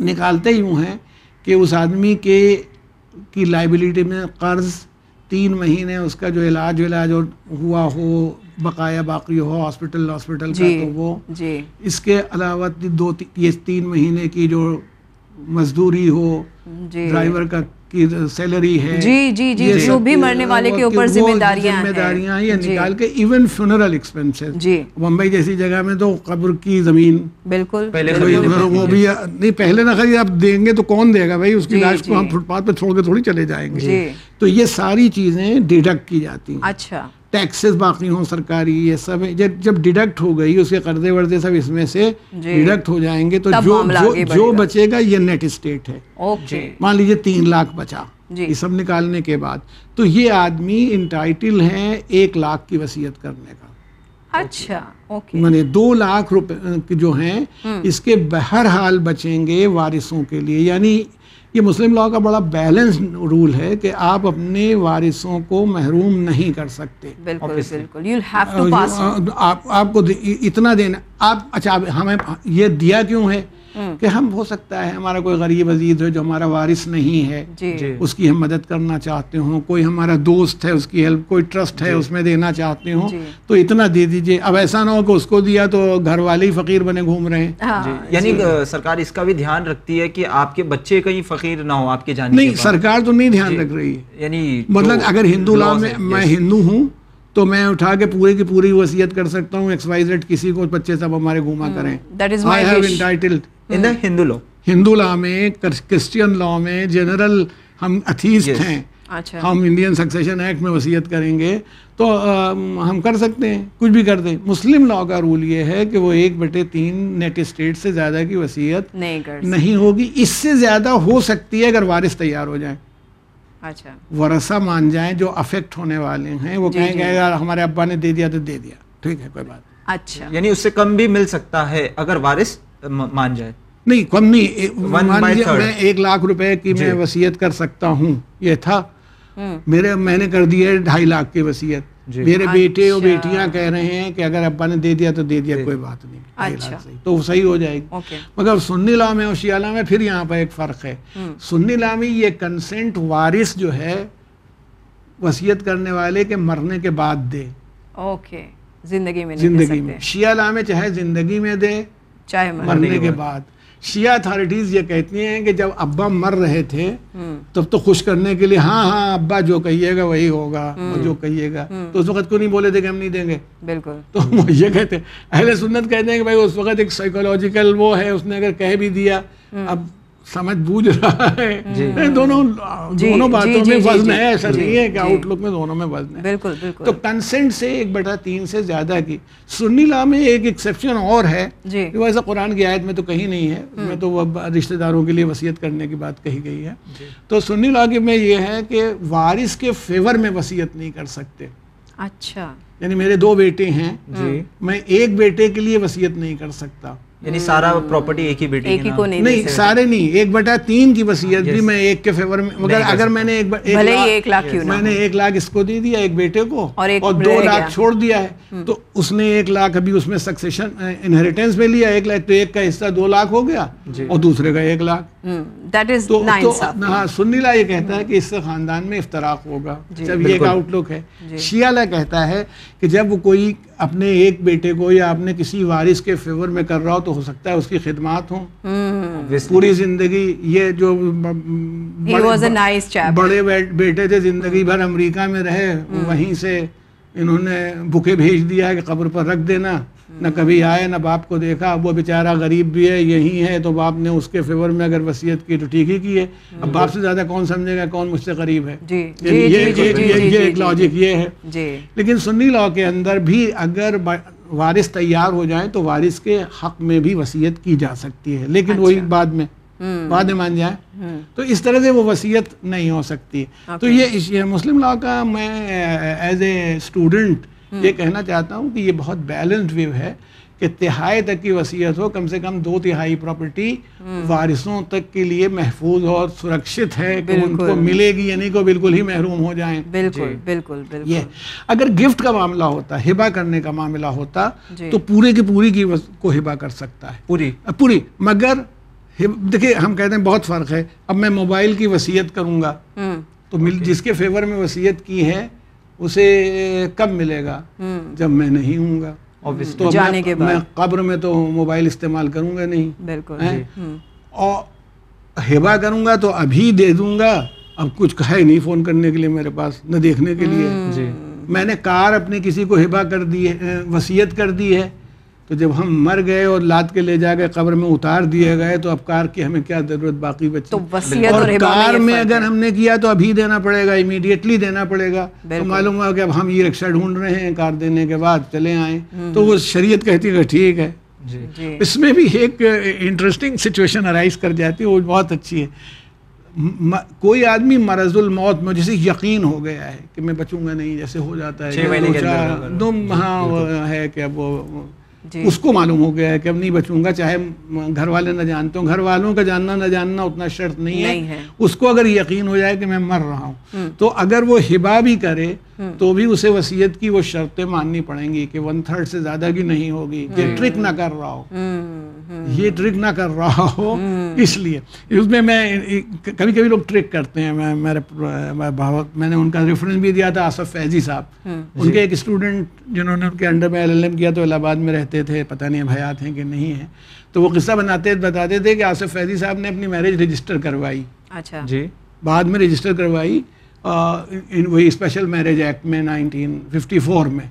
[SPEAKER 3] نکالتے یوں ہیں کہ اس آدمی کے کی لائبلٹی میں قرض تین مہینے اس کا جو علاج علاج ہوا ہو بقایا باقی ہو ہاسپٹل ہاسپٹل کا
[SPEAKER 2] جی
[SPEAKER 3] تو وہ
[SPEAKER 2] جی۔
[SPEAKER 3] اس کے علاوہ دو تی- یہ تین مہینے کی جو مزدوری ہو
[SPEAKER 2] جی۔
[SPEAKER 3] ڈرائیور کا کی سیلری ہے
[SPEAKER 2] جی جی جی جو بھی مرنے والے کے اوپر ذمہ داریاں
[SPEAKER 3] ذمہ داریاں یہ
[SPEAKER 2] جی۔
[SPEAKER 3] نکال کے ایون فنرل ایکسپینسز
[SPEAKER 2] جی۔
[SPEAKER 3] ممبئی جیسی جگہ میں تو قبر کی زمین۔
[SPEAKER 2] بالکل۔
[SPEAKER 1] پہلے
[SPEAKER 3] کوئی
[SPEAKER 1] خرید
[SPEAKER 3] وہ- بھی نہیں پہلے نہ خرید آپ دیں گے تو کون دے گا بھائی؟ اس کی
[SPEAKER 2] جی،
[SPEAKER 3] لاش کو ہم
[SPEAKER 2] جی۔
[SPEAKER 3] فٹ پاتھ پہ چھوڑ کے تھوڑی چلے جائیں گے۔
[SPEAKER 2] جی۔
[SPEAKER 3] تو یہ ساری چیزیں ڈیڈکٹ کی جاتی ہیں۔
[SPEAKER 2] اچھا۔
[SPEAKER 3] ٹیکسز باقی ہوں سرکاری یہ سب ہے۔ جب جب ڈیڈکٹ ہو گئی اس کے قرضے ورضے سب اس میں سے
[SPEAKER 2] جی۔
[SPEAKER 3] ڈیڈکٹ ہو جائیں گے تو جو جو۔ بچے گا یہ نیٹ اسٹیٹ ہے مان لیجیے تین لاکھ بچا
[SPEAKER 2] جی۔
[SPEAKER 3] یہ سب نکالنے کے بعد تو یہ آدمی انٹائٹل ہیں ایک لاکھ کی وصیت کرنے کا
[SPEAKER 2] اچھا اوکے
[SPEAKER 3] یعنی دو لاکھ روپے جو ہیں اس کے بہرحال بچیں گے وارثوں کے لیے یعنی یہ مسلم لاء کا بڑا بیلنس رول ہے کہ آپ اپنے وارثوں کو محروم نہیں کر سکتے
[SPEAKER 2] بالکل
[SPEAKER 3] آپ کو اتنا دینا آپ اچھا ہمیں یہ دیا کیوں ہے؟ کہ ہم ہو سکتا ہے ہمارا کوئی غریب عزیز ہو جو ہمارا وارث نہیں ہے۔
[SPEAKER 2] جی۔
[SPEAKER 1] جی۔
[SPEAKER 3] اس کی ہم مدد کرنا چاہتے ہوں۔ کوئی ہمارا دوست ہے اس کی ہیلپ کوئی ٹرسٹ ہے اس میں دینا چاہتے ہوں۔
[SPEAKER 2] جی۔
[SPEAKER 3] تو اتنا دے دیجیے۔ اب ایسا نہ ہو کہ اس کو دیا تو گھر والے ہی فقیر بنے گھوم رہے ہیں۔
[SPEAKER 2] ہاں۔
[SPEAKER 1] جی۔ یعنی سرکار اس کا بھی دھیان رکھتی ہے کہ آپ کے بچے کہیں فقیر نہ ہو آپ کے جانے
[SPEAKER 3] نہیں سرکار تو نہیں دھیان
[SPEAKER 1] جی۔
[SPEAKER 3] رکھ رہی ہے۔
[SPEAKER 1] یعنی
[SPEAKER 3] مطلب اگر ہندو لا میں میں. ہندو ہوں تو میں اٹھا کے پورے کی پوری وصیت کر سکتا ہوں۔ ایکس وائی زیڈ کسی کو بچے سب ہمارے گھوما کریں۔
[SPEAKER 1] In the ہندو لو
[SPEAKER 3] ہندو لا میں کرسچین لا میں جنرل ہم اتھیسٹ. ہیں ہم انڈین سکسیشن ایکٹ میں وصیت کریں گے تو ہم کر سکتے ہیں کچھ بھی کر دیں مسلم لاء کا رول یہ ہے کہ وہ ایک بٹے تین نیٹ اسٹیٹ سے زیادہ کی وصیت
[SPEAKER 2] نہیں
[SPEAKER 3] ہوگی اس سے زیادہ ہو سکتی ہے اگر وارث تیار ہو جائیں ورثہ مان جائیں جو افیکٹ ہونے والے ہیں وہ کہیں گے اگر ہمارے ابا نے دے دیا تو دے دیا ٹھیک ہے کوئی بات
[SPEAKER 2] اچھا
[SPEAKER 1] یعنی اس سے کم بھی مل سکتا ہے اگر وارث مان جائے
[SPEAKER 3] نہیں کم نہیں میں ایک لاکھ روپے کی میں وصیت کر سکتا ہوں یہ تھا۔ میرے میں نے کر دیا ڈھائی لاکھ کی وصیت۔ میرے بیٹے اور بیٹیاں کہہ رہے ہیں کہ اگر ابا نے دے دیا تو دے دیا کوئی بات نہیں تو وہ صحیح ہو جائے گی۔ مگر سنی لا میں اور شیعہ لا میں پھر یہاں پہ ایک فرق ہے۔ سنی لا میں یہ کنسنٹ وارث جو ہے وصیت کرنے والے کے مرنے کے بعد دے۔
[SPEAKER 2] اوکے۔ زندگی میں
[SPEAKER 3] زندگی میں۔ شیعہ لا میں چاہے زندگی میں دے
[SPEAKER 2] چاہے
[SPEAKER 3] مرنے کے بعد۔ شیعہ اتھارٹیز یہ کہتی ہیں کہ جب ابا مر رہے تھے تب تو خوش کرنے کے لیے ہاں ہاں ابا جو کہیے گا وہی ہوگا جو کہیے گا۔ تو اس وقت کو نہیں بولے تھے کہ ہم نہیں دیں گے؟
[SPEAKER 2] بالکل۔
[SPEAKER 3] تو وہ یہ کہتے اہل سنت کہتے ہیں کہ بھائی اس وقت ایک سائیکولوجیکل وہ ہے اس نے اگر کہہ بھی دیا اب سمجھ بوجھ رہا ہے۔ دونوں دونوں باتوں میں وزن ہے ایسا نہیں ہے کہ آؤٹ لک میں دونوں میں وزن ہے۔
[SPEAKER 2] بالکل بالکل۔
[SPEAKER 3] تو کنسنٹ سے ایک بٹا تین سے زیادہ کی۔ سنی لا میں ایک ایکسیپشن اور ہے۔
[SPEAKER 2] جی۔
[SPEAKER 3] وہ ایسا قرآن کی آیت میں تو کہیں نہیں ہے۔ میں تو وہ رشتہ داروں کے لیے وصیت کرنے کی بات کہی گئی ہے۔ تو سنی لا کے میں یہ ہے کہ وارث کے فیور میں وصیت نہیں کر سکتے۔
[SPEAKER 2] اچھا۔
[SPEAKER 3] یعنی میرے دو بیٹے ہیں۔ میں ایک بیٹے کے لیے وصیت نہیں کر سکتا۔
[SPEAKER 1] یعنی سارا پراپرٹی ایک ہی
[SPEAKER 2] ہی کو نہیں
[SPEAKER 3] نہیں سارے نہیں ایک بٹا تین کی وصیت بھی میں ایک کے فیور میں مگر اگر میں نے
[SPEAKER 2] ایک لاکھ کیوں
[SPEAKER 3] میں نے ایک لاکھ اس کو دے دیا ایک بیٹے کو
[SPEAKER 2] اور
[SPEAKER 3] دو لاکھ چھوڑ دیا ہے۔ تو اس نے ایک لاکھ ابھی اس میں سکسیشن انہیریٹنس میں لیا ایک لاکھ تو ایک کا حصہ دو لاکھ ہو گیا اور دوسرے کا ایک لاکھ۔
[SPEAKER 2] دیٹ از
[SPEAKER 3] تو ہاں سنی لا یہ کہتا ہے کہ اس سے خاندان میں افتراق ہوگا۔ جب یہ ایک آؤٹ لک ہے۔ شیعہ لا کہتا ہے کہ جب وہ کوئی اپنے ایک بیٹے کو یا اپنے کسی وارث کے فیور میں کر رہا ہو تو ہو سکتا ہے اس کی خدمات ہوں۔ پوری زندگی یہ جو بڑے بیٹے تھے زندگی بھر امریکہ میں رہے وہیں سے انہوں نے بکے بھیج دیا ہے کہ قبر پر رکھ دینا۔ نہ کبھی آئے نہ باپ کو دیکھا وہ بیچارہ غریب بھی ہے یہی ہے تو باپ نے اس کے فیور میں اگر وصیت کی تو ٹھیک ہی کی ہے۔ اب باپ سے زیادہ کون سمجھے گا کون مجھ سے قریب ہے؟ یہ ایک لاجک یہ ہے۔ لیکن سنی لا کے اندر بھی اگر وارث تیار ہو جائیں تو وارث کے حق میں بھی وصیت کی جا سکتی ہے۔ لیکن وہی بعد میں بعد میں مان جائیں تو اس طرح سے وہ وصیت نہیں ہو سکتی۔ تو یہ مسلم لا کا میں ایز اے اسٹوڈنٹ یہ کہنا چاہتا ہوں کہ یہ بہت بیلنسڈ ویو ہے کہ تہائی تک کی وصیت ہو کم سے کم دو تہائی پراپرٹی وارثوں تک کے لیے محفوظ اور سرکشت ہے کہ ان کو ملے گی یعنی کو بالکل ہی محروم ہو جائیں۔
[SPEAKER 2] بالکل بالکل
[SPEAKER 3] یہ اگر گفٹ کا معاملہ ہوتا ہبا کرنے کا معاملہ ہوتا تو پورے کی پوری کی کو ہبا کر سکتا ہے۔
[SPEAKER 1] پوری۔
[SPEAKER 3] پوری۔ مگر دیکھیے ہم کہتے ہیں بہت فرق ہے۔ اب میں موبائل کی وصیت کروں گا۔ تو جس کے فیور میں وصیت کی ہے اسے کب ملے گا؟ جب میں نہیں ہوں گا۔ تو میں قبر میں تو موبائل استعمال کروں گا نہیں۔
[SPEAKER 2] بالکل۔
[SPEAKER 3] اور ہیبا کروں گا تو ابھی دے دوں گا۔ اب کچھ کہا نہیں فون کرنے کے لیے میرے پاس نہ دیکھنے کے لیے۔ میں نے کار اپنے کسی کو ہیبا کر دی ہے وصیت کر دی ہے۔ تو جب ہم مر گئے اور لاد کے لے جا کے قبر میں اتار دیے گئے تو اب کار کی ہمیں کیا ضرورت باقی بچی؟ اور کار میں اگر ہم نے کیا تو ابھی دینا پڑے گا امیڈیٹلی دینا پڑے گا۔ تو معلوم ہوا کہ اب ہم یہ رکشا ڈھونڈ رہے ہیں کار دینے کے بعد چلے آئیں۔ تو وہ شریعت کہتی ہے ٹھیک ہے۔ اس میں بھی ایک انٹرسٹنگ سچویشن ارائز کر جاتی ہے وہ بہت اچھی ہے۔ کوئی آدمی مرض الموت میں جسے یقین ہو گیا ہے کہ میں بچوں گا نہیں جیسے ہو جاتا ہے۔ دو ہاں ہے کہ اب وہ جی اس کو معلوم ہو گیا ہے کہ اب نہیں بچوں گا چاہے گھر والے نہ جانتے ہوں۔ گھر والوں کا جاننا نہ جاننا اتنا شرط نہیں ہے۔ اس کو اگر یقین ہو جائے کہ میں مر رہا ہوں۔ تو اگر وہ ہبا بھی کرے تو بھی اسے وسیعت کی وہ شرطیں ماننی پڑیں گی کہ ون تھرڈ سے زیادہ کی نہیں ہوگی یہ ٹرک نہ کر رہا ہو۔ یہ ٹرک نہ کر رہا ہو۔ اس لیے اس میں میں کبھی کبھی لوگ ٹرک کرتے ہیں۔ میں میرے میں نے ان کا ریفرنس بھی دیا تھا آصف فیضی صاحب۔ ان کے ایک اسٹوڈنٹ جنہوں نے ان کے انڈر میں ایل ایل ایم کیا تو الہ آباد میں رہتے تھے پتہ نہیں اب حیات ہیں کہ نہیں ہیں۔ تو وہ قصہ بناتے بتاتے تھے کہ آصف فیضی صاحب نے اپنی میرج رجسٹر کروائی۔
[SPEAKER 2] اچھا۔
[SPEAKER 1] جی۔
[SPEAKER 3] بعد میں رجسٹر کروائی۔ وہی اسپیشل میرج ایکٹ میں نائنٹین ففٹی فور میں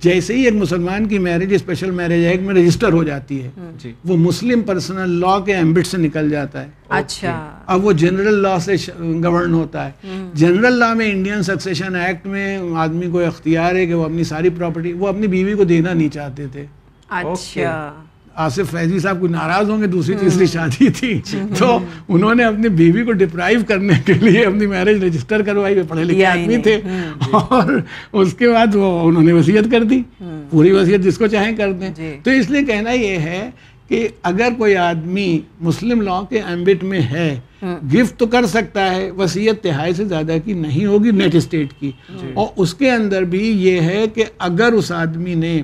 [SPEAKER 3] جیسے ہی ایک مسلمان کی میرج اسپیشل میرج ایکٹ میں رجسٹر ہو جاتی ہے
[SPEAKER 1] جی۔
[SPEAKER 3] وہ مسلم پرسنل لا کے ایمبٹ سے نکل جاتا ہے۔
[SPEAKER 2] اچھا۔
[SPEAKER 3] اب وہ جنرل لا سے گورن ہوتا ہے۔ جنرل لا میں انڈین سکسیشن ایکٹ میں آدمی کو اختیار ہے کہ وہ اپنی ساری پراپرٹی وہ اپنی بیوی کو دینا نہیں چاہتے تھے۔
[SPEAKER 2] اچھا۔
[SPEAKER 3] آصف فیضی صاحب کوئی ناراض ہوں گے دوسری تیسری شادی تھی۔
[SPEAKER 2] جی۔
[SPEAKER 3] تو انہوں نے اپنی بیوی کو ڈپرائیو کرنے کے لیے اپنی میرج رجسٹر کروائی وہ پڑھے لکھے
[SPEAKER 2] یا ہی
[SPEAKER 3] آدمی۔ تھے۔ اور اس کے بعد وہ انہوں نے وصیت کر دی۔ پوری وصیت جس کو چاہیں کر دیں۔
[SPEAKER 2] جی۔
[SPEAKER 3] تو اس لیے کہنا یہ ہے کہ اگر کوئی آدمی مسلم لا کے ایمبٹ میں ہے گفٹ تو کر سکتا ہے وصیت تہائی سے زیادہ کی نہیں ہوگی نیٹ اسٹیٹ کی۔ اور اس کے اندر بھی یہ ہے کہ اگر اس آدمی نے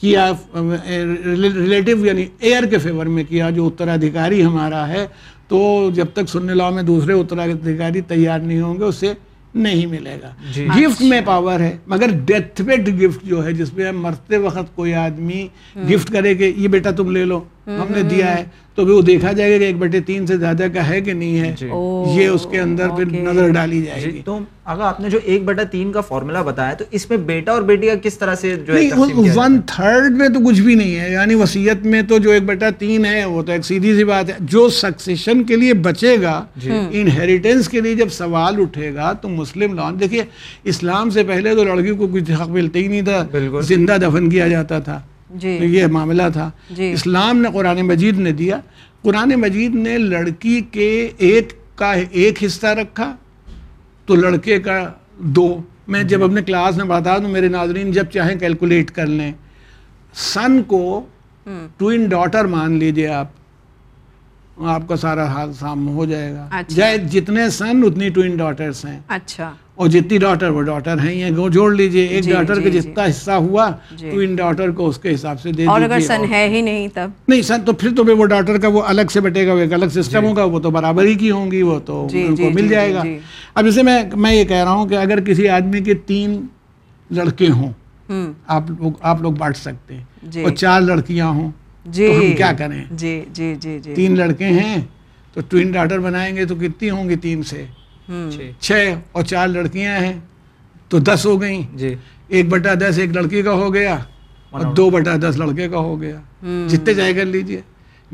[SPEAKER 3] کیا ریلیٹیو یعنی ایئر کے فیور میں کیا جو اترادھیکاری ہمارا ہے تو جب تک سننے لاؤ میں دوسرے اترادھیکاری تیار نہیں ہوں گے اسے نہیں ملے گا۔
[SPEAKER 1] جی۔
[SPEAKER 3] گفٹ میں پاور ہے مگر ڈیتھ بیڈ گفٹ جو ہے جس میں مرتے وقت کوئی آدمی گفٹ کرے کہ یہ بیٹا تم لے لو۔ ہم نے دیا ہے تو بھی وہ دیکھا جائے گا کہ ایک بیٹے تین سے زیادہ کا ہے کہ نہیں ہے
[SPEAKER 1] جی۔
[SPEAKER 3] یہ اس کے اندر پھر۔ نظر ڈالی جائے
[SPEAKER 1] جی
[SPEAKER 3] گی
[SPEAKER 1] تو اگر آپ نے جو ایک بٹا تین کا فارمولا بتایا تو اس میں بیٹا اور بیٹی کا کس طرح سے جو ہے
[SPEAKER 3] ون تھرڈ میں تو کچھ بھی نہیں ہے یعنی وصیت میں تو جو ایک بیٹا تین ہے وہ تو ایک سیدھی سی بات ہے جو سکسیشن کے لیے بچے گا
[SPEAKER 1] جی۔
[SPEAKER 3] انہیریٹنس کے لیے جب سوال اٹھے گا تو مسلم لان دیکھیے اسلام سے پہلے تو لڑکی کو کچھ حق ملتا ہی نہیں تھا۔ زندہ دفن کیا جاتا تھا
[SPEAKER 2] جی.
[SPEAKER 3] تو یہ معاملہ تھا۔
[SPEAKER 2] جی۔
[SPEAKER 3] اسلام نے قرآن مجید نے دیا۔ قرآن مجید نے لڑکی کے ایک کا ایک حصہ رکھا تو لڑکے کا دو۔ میں جب اپنے کلاس میں بتا دوں میرے ناظرین جب چاہیں کیلکولیٹ کر لیں۔ سن کو ٹوئن ڈاٹر مان لیجیے آپ۔ آپ کا سارا حال سام ہو جائے گا۔
[SPEAKER 2] اچھا۔
[SPEAKER 3] جائے جتنے سن اتنی ٹوئن ڈاٹرس ہیں۔
[SPEAKER 2] اچھا۔
[SPEAKER 3] اور جتنی ڈاٹر وہ ڈاٹر ہیں یہ وہ جوڑ لیجیے۔ ایک
[SPEAKER 2] جی،
[SPEAKER 3] ڈاٹر کے
[SPEAKER 2] جی،
[SPEAKER 3] جتنا حصہ ہوا
[SPEAKER 2] جی۔
[SPEAKER 3] تو ان ڈاٹر کو اس کے حساب سے دے
[SPEAKER 2] اور اگر سن ہے ہی نہیں تب۔
[SPEAKER 3] نہیں سن تو پھر تو وہ ڈاٹر کا وہ الگ سے بٹے گا وہ ایک الگ سسٹم ہوگا وہ تو برابری کی ہوں گی وہ تو
[SPEAKER 2] جی،
[SPEAKER 3] ان
[SPEAKER 2] جی،
[SPEAKER 3] کو مل
[SPEAKER 2] جی،
[SPEAKER 3] جائے
[SPEAKER 2] جی،
[SPEAKER 3] گا۔
[SPEAKER 2] جی۔
[SPEAKER 3] اب اسے میں میں یہ کہہ رہا ہوں کہ اگر کسی آدمی کے تین لڑکے ہوں آپ لوگ آپ لوگ بانٹ سکتے ہیں۔
[SPEAKER 2] جی۔
[SPEAKER 3] اور چار لڑکیاں ہوں
[SPEAKER 2] جی
[SPEAKER 3] تو ہم کیا کریں؟
[SPEAKER 2] جی جی جی جی۔
[SPEAKER 3] تین لڑکے ہیں تو ٹوئن ڈاٹر بنائیں گے تو کتنی ہوں گی تین سے؟
[SPEAKER 1] جی
[SPEAKER 3] چھ۔ اور چار لڑکیاں ہیں تو دس ہو گئیں۔
[SPEAKER 1] جی۔
[SPEAKER 3] ایک بٹا دس ایک لڑکی کا ہو گیا اور دو بٹا دس لڑکے کا ہو گیا۔ جتنے چاہے کر لیجیے۔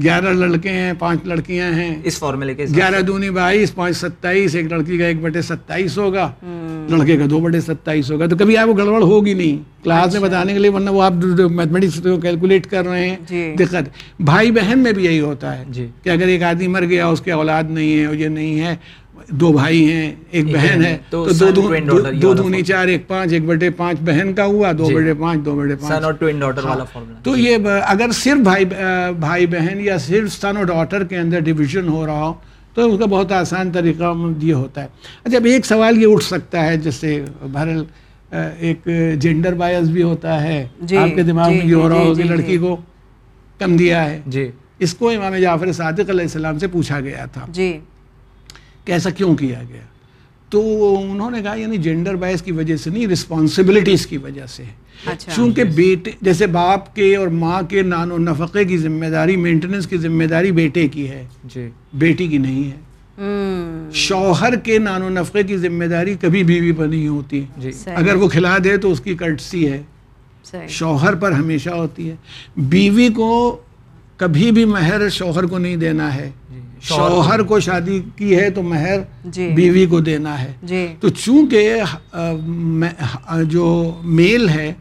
[SPEAKER 3] گیارہ لڑکے ہیں پانچ لڑکیاں ہیں۔
[SPEAKER 1] اس فارمولے کے حساب
[SPEAKER 3] گیارہ دونی بائیس پانچ ستائیس ایک لڑکی کا ایک بٹے ستائیس ہوگا۔ لڑکے کا دو بٹے ستائیس ہوگا۔ تو کبھی آپ کو گڑبڑ ہوگی نہیں۔ کلاس میں بتانے کے لیے ورنہ وہ آپ میتھمیٹکس کیلکولیٹ کر رہے ہیں
[SPEAKER 2] جی۔
[SPEAKER 3] دقت۔ بھائی بہن میں بھی یہی ہوتا ہے
[SPEAKER 1] جی۔
[SPEAKER 3] کہ اگر ایک آدمی مر گیا اس کے اولاد نہیں ہے اور یہ نہیں ہے دو بھائی ہیں ایک بہن ہے۔
[SPEAKER 1] تو
[SPEAKER 3] دو دو دو- دونی چار ایک پانچ ایک بٹے پانچ بہن کا ہوا دو
[SPEAKER 1] جی۔
[SPEAKER 3] بٹے پانچ دو بٹے پانچ۔ تو یہ اگر صرف بھائی بھائی بہن یا صرف سن اور ڈاٹر کے اندر ڈویژن ہو رہا ہو تو اس کا بہت آسان طریقہ یہ ہوتا ہے۔ اچھا اب ایک سوال یہ اٹھ سکتا ہے جس سے بہرحال ایک جینڈر بایس بھی ہوتا ہے۔
[SPEAKER 2] جی،
[SPEAKER 3] آپ کے دماغ
[SPEAKER 2] جی،
[SPEAKER 3] میں یہ ہو رہا ہو کہ لڑکی۔ کو کم دیا ہے۔ اس کو امام جعفر صادق علیہ السلام سے پوچھا گیا تھا۔
[SPEAKER 2] جی۔
[SPEAKER 3] کہ ایسا کیوں کیا گیا؟ تو انہوں نے کہا یعنی جینڈر بایس کی وجہ سے نہیں رسپانسبلٹیز کی وجہ سے
[SPEAKER 2] اچھا۔
[SPEAKER 3] چونکہ بیٹے جیسے باپ کے اور ماں کے نان و نفقے کی ذمہ داری مینٹیننس کی ذمہ داری بیٹے کی ہے۔
[SPEAKER 1] جی۔
[SPEAKER 3] بیٹی کی نہیں ہے۔ شوہر کے نان و نفقے کی ذمہ داری کبھی بیوی پر نہیں ہوتی۔
[SPEAKER 1] جی۔
[SPEAKER 3] اگر وہ کھلا دے تو اس کی کرٹسی ہے۔ شوہر پر ہمیشہ ہوتی ہے۔ بیوی کو کبھی بھی مہر شوہر کو نہیں دینا ہے۔ شوہر کو۔ شادی کی ہے تو مہر
[SPEAKER 2] جی۔
[SPEAKER 3] بیوی کو دینا ہے۔
[SPEAKER 2] جی۔
[SPEAKER 3] تو چونکہ جو میل ہے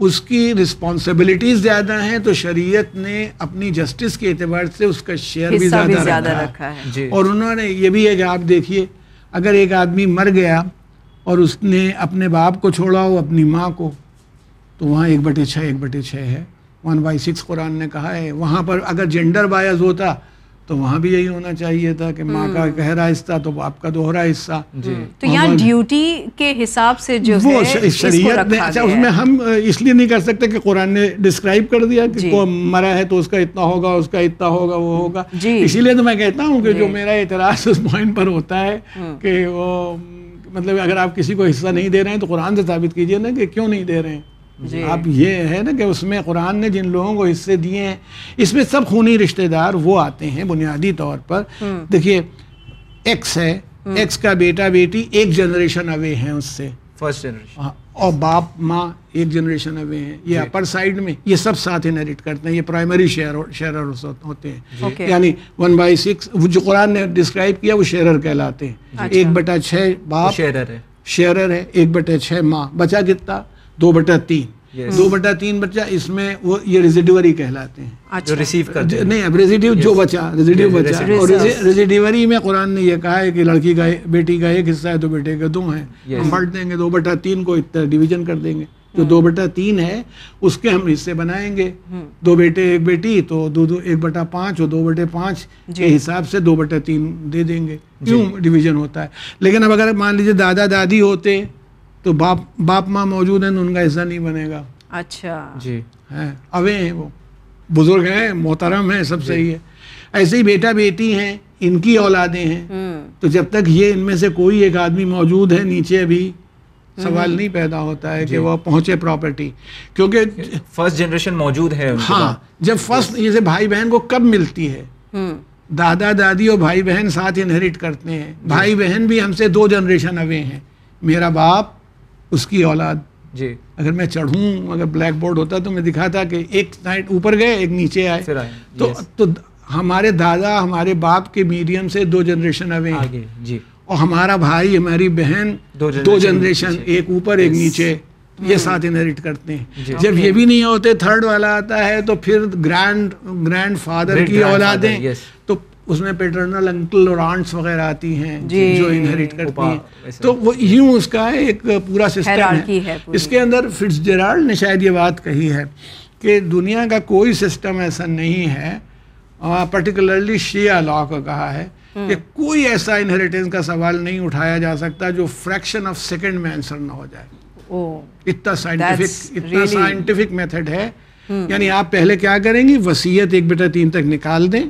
[SPEAKER 3] اس کی رسپانسبلٹیز زیادہ ہیں تو شریعت نے اپنی جسٹس کے اعتبار سے اس کا شیئر بھی زیادہ رکھا
[SPEAKER 2] ہے۔
[SPEAKER 1] جی۔
[SPEAKER 3] اور انہوں نے یہ بھی ہے کہ آپ دیکھیے اگر ایک آدمی مر گیا اور اس نے اپنے باپ کو چھوڑا ہو اپنی ماں کو تو وہاں ایک بٹے چھ ایک بٹے چھ ہے۔ ون بائی سکس قرآن نے کہا ہے وہاں پر اگر جینڈر بایز ہوتا تو وہاں بھی یہی ہونا چاہیے تھا کہ ماں کا گہرا حصہ تو باپ کا دوہرا حصہ۔
[SPEAKER 1] جی۔
[SPEAKER 2] تو یہاں ڈیوٹی کے حساب سے جو
[SPEAKER 3] وہ شریعت نے اچھا اس میں ہم اس لیے نہیں کر سکتے کہ قرآن نے ڈسکرائب کر دیا کہ
[SPEAKER 2] جی۔
[SPEAKER 3] کو مرا ہے تو اس کا اتنا ہوگا اس کا اتنا ہوگا وہ ہوگا۔
[SPEAKER 2] جی۔
[SPEAKER 3] اسی لیے تو میں کہتا ہوں کہ جو۔ میرا اعتراض اس پوائنٹ پر ہوتا ہے کہ وہ مطلب اگر آپ کسی کو حصہ نہیں دے رہے ہیں تو قرآن سے ثابت کیجیے نا کہ کیوں نہیں دے رہے ہیں۔
[SPEAKER 2] جی۔
[SPEAKER 3] اب یہ ہے نا کہ اس میں قرآن نے جن لوگوں کو حصے دیے ہیں اس میں سب خونی رشتہ دار وہ آتے ہیں بنیادی طور پر۔ دیکھیے ایکس ہے ایکس کا بیٹا بیٹی ایک جنریشن اوے ہیں اس سے۔
[SPEAKER 1] فرسٹ جنریشن
[SPEAKER 3] ہاں، اور باپ ماں ایک جنریشن اوے ہیں۔ یہ
[SPEAKER 1] جی۔
[SPEAKER 3] اپر سائڈ میں یہ سب ساتھ انہیریٹ کرتے ہیں یہ پرائمری شیئر شیئرر ہوتے ہیں۔
[SPEAKER 2] اوکے
[SPEAKER 3] یعنی ون بائی سکس جو قرآن نے ڈسکرائب کیا وہ شیئرر کہلاتے ہیں۔
[SPEAKER 2] اچھا۔
[SPEAKER 3] ایک بٹا چھ باپ
[SPEAKER 1] شیئرر ہے۔
[SPEAKER 3] شیئرر ہے ایک بٹا چھ ماں۔ بچا کتنا؟ دو بٹا تین۔
[SPEAKER 1] Yes.
[SPEAKER 3] دو بٹا تین بچہ اس میں وہ یہ ریزیڈیوری کہلاتے ہیں۔
[SPEAKER 1] جو
[SPEAKER 2] اچھا
[SPEAKER 1] ریسیو کرتے ہیں
[SPEAKER 3] نہیں اب ریزیڈیو جو بچا ریزیڈیو بچا. اور ریزیڈیوری میں قرآن نے یہ کہا ہے کہ لڑکی کا بیٹی کا ایک حصہ ہے تو بیٹے کا دو ہیں. ہم بانٹ دیں گے دو بٹا تین کو اتنا ڈویژن کر دیں گے۔ جو دو بٹا تین ہے اس کے ہم حصے بنائیں گے۔ دو بیٹے ایک بیٹی تو دو دو ایک بٹا پانچ اور دو بٹے پانچ
[SPEAKER 2] جی۔
[SPEAKER 3] کے حساب سے دو بٹا تین دے دیں گے۔ کیوں ڈویژن ہوتا ہے؟ لیکن اب اگر مان لیجیے دادا دادی ہوتے تو باپ باپ ماں موجود ہیں تو ان کا حصہ نہیں بنے گا۔
[SPEAKER 2] اچھا۔
[SPEAKER 1] جی۔
[SPEAKER 3] ہیں اوے ہیں وہ۔ بزرگ ہیں محترم ہیں سب صحیح ہے۔ ایسے ہی بیٹا بیٹی ہیں ان کی اولادیں ہیں۔ تو جب تک یہ ان میں سے کوئی ایک آدمی موجود ہے نیچے بھی سوال نہیں پیدا ہوتا ہے کہ وہ پہنچے پراپرٹی کیونکہ
[SPEAKER 1] فرسٹ جنریشن موجود ہے
[SPEAKER 3] ہاں۔ جب فرسٹ جیسے بھائی بہن کو کب ملتی ہے؟ دادا دادی اور بھائی بہن ساتھ انہیریٹ کرتے ہیں۔ بھائی بہن بھی ہم سے دو جنریشن اوے ہیں۔ میرا باپ اس کی اولاد۔
[SPEAKER 1] جی۔
[SPEAKER 3] اگر میں چڑھوں اگر بلیک بورڈ ہوتا تو میں دکھاتا کہ ایک سائڈ اوپر گئے ایک نیچے آئے۔ تو. تو ہمارے دادا ہمارے باپ کے میڈیم سے دو جنریشن اوے ہیں۔
[SPEAKER 1] جی۔
[SPEAKER 3] اور ہمارا بھائی ہماری بہن
[SPEAKER 1] دو
[SPEAKER 3] جنریشن۔ ایک اوپر ایک. نیچے۔ یہ ساتھ انہیریٹ کرتے ہیں۔
[SPEAKER 1] جی۔
[SPEAKER 3] جب یہ بھی نہیں ہوتے تھرڈ والا آتا ہے تو پھر گرینڈ گرینڈ فادر کی اولادیں. تو اس میں پیٹرنل انکل اور آنٹس وغیرہ آتی ہیں
[SPEAKER 2] جی۔
[SPEAKER 3] جو انہیریٹ کرتی ہیں۔ تو وہ یوں اس کا ایک پورا سسٹم ہے۔ اس کے اندر فٹس جرالڈ نے شاید یہ بات کہی ہے کہ دنیا کا کوئی سسٹم ایسا نہیں ہے پرٹیکولرلی شیعہ لا کو کہا ہے کہ کوئی ایسا انہیریٹنس کا سوال نہیں اٹھایا جا سکتا جو فریکشن آف سیکنڈ میں آنسر نہ ہو جائے
[SPEAKER 2] او
[SPEAKER 3] اتنا سائنٹیفک اتنا سائنٹیفک میتھڈ ہے یعنی آپ پہلے کیا کریں گی وسیعت ایک بٹا تین تک نکال دیں.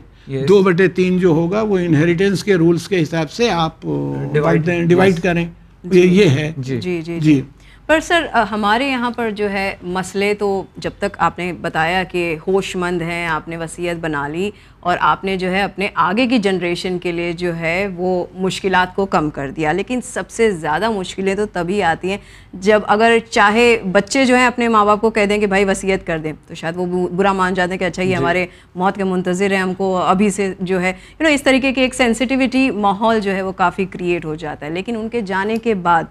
[SPEAKER 3] دو بٹے تین جو ہوگا وہ انہیریٹنس کے رولز کے حساب سے آپ
[SPEAKER 1] Divide.
[SPEAKER 3] ڈیوائڈ. کریں. یہ یہ ہے.
[SPEAKER 1] جی
[SPEAKER 2] جی جی.
[SPEAKER 3] جی۔
[SPEAKER 2] پر سر ہمارے یہاں پر جو ہے مسئلے تو جب تک آپ نے بتایا کہ ہوش مند ہیں آپ نے وصیت بنا لی اور آپ نے جو ہے اپنے آگے کی جنریشن کے لیے جو ہے وہ مشکلات کو کم کر دیا۔ لیکن سب سے زیادہ مشکلیں تو تبھی آتی ہیں جب اگر چاہے بچے جو ہیں اپنے ماں باپ کو کہہ دیں کہ بھائی وصیت کر دیں تو شاید وہ برا مان جاتے ہیں کہ اچھا یہ ہمارے موت کے منتظر ہیں ہم کو ابھی سے جو ہے یو نو اس طریقے کے ایک سینسٹیوٹی ماحول جو ہے وہ کافی کریٹ ہو جاتا ہے۔ لیکن ان کے جانے کے بعد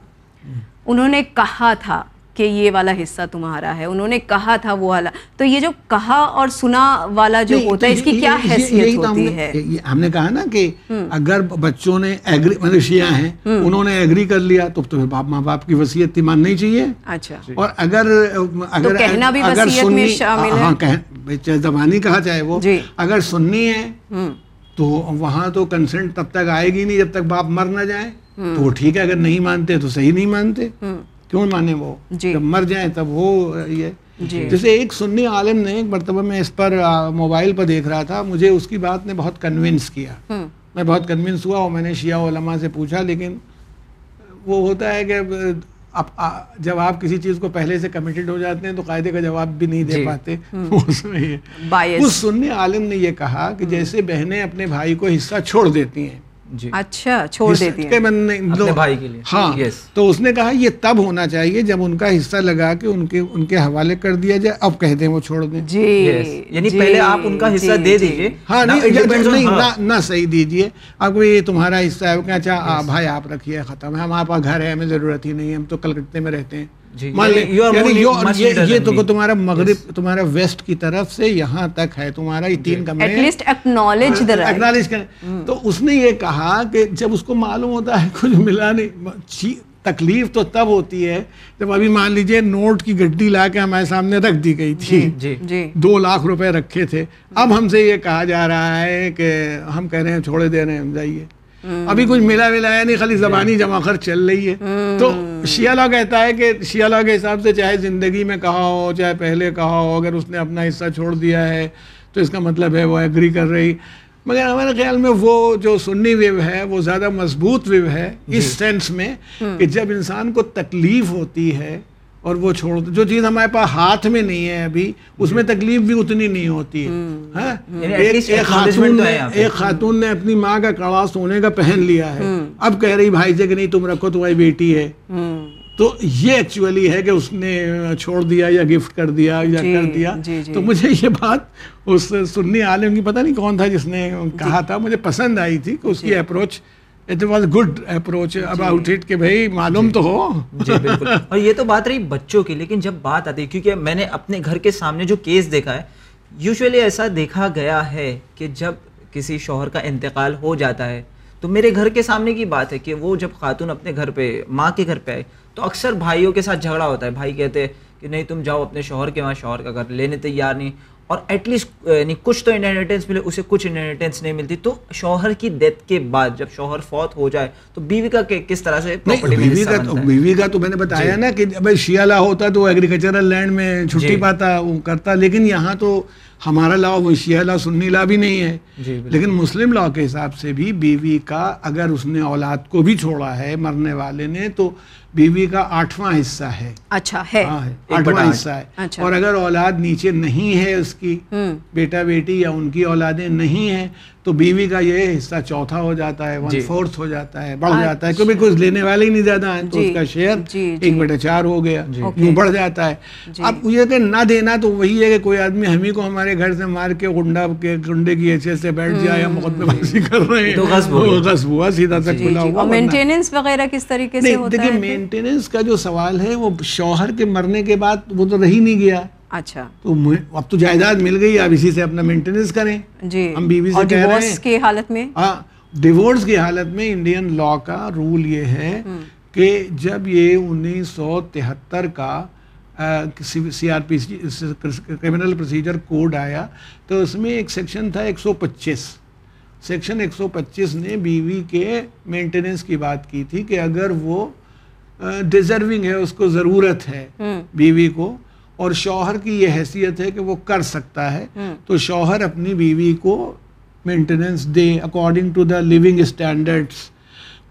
[SPEAKER 2] انہوں نے کہا تھا کہ یہ والا حصہ تمہارا ہے انہوں نے کہا تھا وہ والا۔ تو یہ جو کہا اور سنا والا جو ہوتا ہے اس کی کیا حیثیت ہوتی ہے؟
[SPEAKER 3] ہم نے کہا نا کہ اگر بچوں نے ایگری شیعہ ہیں انہوں نے ایگری کر لیا تو پھر باپ ماں باپ کی وصیت تھی ماننا ہی چاہیے۔
[SPEAKER 2] اچھا۔
[SPEAKER 3] اور اگر اگر
[SPEAKER 2] کہنا بھی وصیت میں شامل ہے؟
[SPEAKER 3] ہاں چاہے زبانی کہا چاہے وہ
[SPEAKER 2] جی۔
[SPEAKER 3] اگر سننی ہے تو وہاں تو کنسنٹ تب تک آئے گی نہیں جب تک باپ مر نہ جائے تو وہ ٹھیک ہے اگر نہیں مانتے تو صحیح نہیں مانتے۔ کیوں مانے وہ؟
[SPEAKER 2] جی۔
[SPEAKER 3] جب مر جائیں تب وہ یہ۔
[SPEAKER 2] جی۔
[SPEAKER 3] جیسے ایک سنی عالم نے ایک مرتبہ میں اس پر موبائل پر دیکھ رہا تھا مجھے اس کی بات نے بہت کنونس کیا۔ میں بہت کنونس ہوا اور میں نے شیعہ علماء سے پوچھا لیکن وہ ہوتا ہے کہ جب آپ کسی چیز کو پہلے سے کمیٹڈ ہو جاتے ہیں تو قاعدے کا جواب بھی نہیں دے
[SPEAKER 1] جی۔
[SPEAKER 3] پاتے۔ اس سنی عالم نے یہ کہا کہ جیسے بہنیں اپنے بھائی کو حصہ چھوڑ دیتی ہیں
[SPEAKER 2] اچھا چھوڑ دیتی ہیں
[SPEAKER 3] میں نے-
[SPEAKER 1] اپنے
[SPEAKER 3] لو-
[SPEAKER 1] بھائی کے لیے
[SPEAKER 3] ہاں. تو اس نے کہا یہ تب ہونا چاہیے جب ان کا حصہ لگا کے ان کے ان کے حوالے کر دیا جائے اب کہہ دیں وہ چھوڑ دیں
[SPEAKER 2] جی.
[SPEAKER 1] یعنی
[SPEAKER 2] جی،
[SPEAKER 1] پہلے آپ ان کا حصہ
[SPEAKER 2] جی،
[SPEAKER 1] دے
[SPEAKER 2] جی۔
[SPEAKER 1] دیجیے
[SPEAKER 3] ہاں نہیں. نہ- نہ صحیح دیجیے آپ کو یہ تمہارا حصہ ہے آ، بھائی آپ رکھیے ختم ہے ہمارے پاس گھر ہے ہمیں ضرورت ہی نہیں ہے ہم تو کلکتے میں رہتے ہیں
[SPEAKER 1] جی،
[SPEAKER 3] مان لیں
[SPEAKER 1] یعنی are
[SPEAKER 3] یعنی یہ- تو. تمہارا مغرب تمہارا ویسٹ کی طرف سے یہاں تک ہے تمہارا یہ تین
[SPEAKER 2] ایٹ
[SPEAKER 3] کمرے
[SPEAKER 2] least acknowledge the right
[SPEAKER 3] acknowledge کریں۔ تو اس نے یہ کہا کہ جب اس کو معلوم ہوتا ہے کچھ ملا نہیں۔ تکلیف تو تب ہوتی ہے جب ابھی مان لیجیے نوٹ کی گڈی لا کے ہمارے سامنے رکھ دی گئی تھی۔
[SPEAKER 1] جی۔
[SPEAKER 2] جی۔
[SPEAKER 3] دو لاکھ روپے رکھے تھے۔ اب ہم سے یہ کہا جا رہا ہے کہ ہم کہہ رہے ہیں چھوڑے دے رہے ہیں ہم جائیے۔ ابھی کچھ ملا ملا ہے نہیں خالی زبانی جمع خرچ چل رہی ہے۔ تو شیعہ لاء کہتا ہے کہ شیعہ لاء کے حساب سے چاہے زندگی میں کہا ہو چاہے پہلے کہا ہو اگر اس نے اپنا حصہ چھوڑ دیا ہے تو اس کا مطلب ہے وہ ایگری کر رہی۔ مگر ہمارے خیال میں وہ جو سنی ویو ہے وہ زیادہ مضبوط ویو ہے۔ اس سینس میں کہ جب انسان کو تکلیف ہوتی ہے اور وہ چھوڑ جو چیز ہمارے پاس ہاتھ میں نہیں ہے ابھی اس میں تکلیف بھی اتنی نہیں ہوتی ہے۔ ہاں؟
[SPEAKER 1] یعنی
[SPEAKER 3] ایک خاتون
[SPEAKER 1] تو
[SPEAKER 3] نے۔ ایک خاتون اپنی ماں کا کڑا سونے کا پہن لیا ہے۔ اب کہہ رہی بھائی سے کہ نہیں تم رکھو تمہاری بیٹی ہے۔ تو یہ ایکچولی ہے کہ اس نے چھوڑ دیا یا گفٹ کر دیا یا
[SPEAKER 2] جی،
[SPEAKER 3] کر دیا۔
[SPEAKER 2] جی، جی۔
[SPEAKER 3] تو مجھے یہ بات اس سنی عالم کی پتہ نہیں کون تھا جس نے۔ کہا تھا مجھے پسند آئی تھی کہ اس کی approach it was good approach. About it کہ بھائی معلوم تو ہو
[SPEAKER 1] جی بالکل اور یہ تو بات رہی بچوں کی لیکن جب بات آتی ہے کیونکہ میں نے اپنے گھر کے سامنے جو کیس دیکھا ہے یوزولی ایسا دیکھا گیا ہے کہ جب کسی شوہر کا انتقال ہو جاتا ہے تو میرے گھر کے سامنے کی بات ہے کہ وہ جب خاتون اپنے گھر پہ ماں کے گھر پہ آئے تو اکثر بھائیوں کے ساتھ جھگڑا ہوتا ہے بھائی کہتے کہ نہیں تم جاؤ اپنے شوہر کے وہاں شوہر کا گھر لینے تیار نہیں اور ایٹ لیسٹ یعنی کچھ تو انہیریٹنس ملے اسے کچھ انہیریٹنس نہیں ملتی تو شوہر کی ڈیتھ کے بعد جب شوہر فوت ہو جائے تو بیوی کا کس طرح سے
[SPEAKER 3] بیوی کا؟ بیوی کا تو میں نے بتایا نا کہ بھائی شیالہ ہوتا تو ایگریکلچرل لینڈ میں چھٹی
[SPEAKER 1] جی۔
[SPEAKER 3] پاتا وہ کرتا لیکن یہاں تو ہمارا لا وہ شیعہ لا سنی لا بھی نہیں ہے
[SPEAKER 1] جی
[SPEAKER 3] لیکن مسلم لا کے حساب سے بھی بیوی کا اگر اس نے اولاد کو بھی چھوڑا ہے مرنے والے نے تو بیوی کا آٹھواں حصہ ہے۔
[SPEAKER 2] اچھا ہے۔
[SPEAKER 3] ہاں آٹھواں
[SPEAKER 1] آٹھ۔
[SPEAKER 3] حصہ ہے۔
[SPEAKER 2] اچھا۔
[SPEAKER 3] اور اگر اولاد نیچے نہیں ہے اس کی بیٹا بیٹی یا ان کی اولادیں نہیں ہیں تو بیوی کا یہ حصہ چوتھا ہو جاتا ہے ون
[SPEAKER 1] جی۔
[SPEAKER 3] فورتھ ہو جاتا ہے بڑھ جاتا ہے کیونکہ کچھ لینے والے ہی نہیں زیادہ ہیں تو
[SPEAKER 2] جی،
[SPEAKER 3] اس کا شیئر
[SPEAKER 2] جی، جی۔
[SPEAKER 3] ایک بٹا چار ہو گیا۔ یوں بڑھ جاتا ہے۔
[SPEAKER 2] جی۔
[SPEAKER 3] اب یہ کہ نہ دینا تو وہی ہے کہ کوئی آدمی ہمیں کو ہمارے گھر سے مار کے گنڈا کے گنڈے کی حیثیت سے بیٹھ جائے یا مقدمے بازی کر رہے ہیں۔
[SPEAKER 1] تو غصب
[SPEAKER 3] ہوا سیدھا تک
[SPEAKER 2] جی
[SPEAKER 3] کھلا
[SPEAKER 2] جی۔
[SPEAKER 3] ہوا۔
[SPEAKER 2] مینٹیننس وغیرہ کس طریقے سے ہوتا
[SPEAKER 3] دیکھیں
[SPEAKER 2] ہے
[SPEAKER 3] مینٹیننس کا جو سوال ہے وہ شوہر کے مرنے کے بعد وہ تو رہی نہیں گیا۔
[SPEAKER 2] اچھا۔
[SPEAKER 3] تو اب تو جائیداد مل گئی آپ اسی سے اپنا مینٹیننس کریں۔
[SPEAKER 2] جی۔
[SPEAKER 3] ہم بیوی سے کہہ رہے ہیں
[SPEAKER 2] کی حالت میں؟
[SPEAKER 3] ہاں ڈیورس کی حالت میں انڈین لا کا رول یہ ہے کہ جب یہ انیس سو تہتر کا C R P C criminal procedure code آیا تو اس میں ایک سیکشن تھا ایک سو پچیس۔ سیکشن ایک سو پچیس نے بیوی کے مینٹیننس کی بات کی تھی کہ اگر وہ ڈیزرونگ ہے اس کو ضرورت ہے بیوی کو اور شوہر کی یہ حیثیت ہے کہ وہ کر سکتا ہے تو شوہر اپنی بیوی کو maintenance they according to the living standards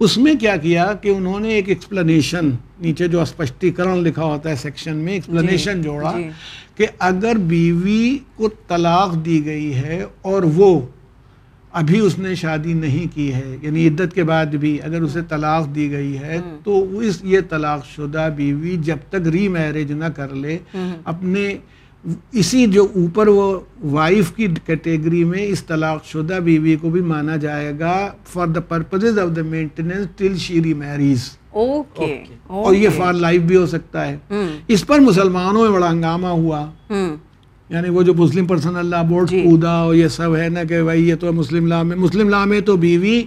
[SPEAKER 3] اس میں کیا کیا کہ انہوں نے ایک ایکسپلینیشن نیچے جو اسپشٹیکرن لکھا ہوتا ہے سیکشن میں ایکسپلینیشن جوڑا
[SPEAKER 2] جی۔
[SPEAKER 3] کہ اگر بیوی کو طلاق دی گئی ہے اور وہ ابھی اس نے شادی نہیں کی ہے یعنی عدت کے بعد بھی اگر اسے طلاق دی گئی ہے تو اس یہ طلاق شدہ بیوی جب تک ری میرج نہ کر لے اپنے اسی جو اوپر وہ وائف کی کیٹیگری میں اس طلاق شدہ بیوی کو بھی مانا جائے گا for the purposes of the maintenance till she remarries اور یہ فار لائف بھی ہو سکتا ہے۔ اس پر مسلمانوں میں بڑا ہنگامہ ہوا۔ یعنی وہ جو مسلم پرسنل اللہ بورڈ
[SPEAKER 2] جی۔
[SPEAKER 3] کودا اور یہ سب ہے نا کہ بھائی یہ تو مسلم لا میں مسلم لا میں تو بیوی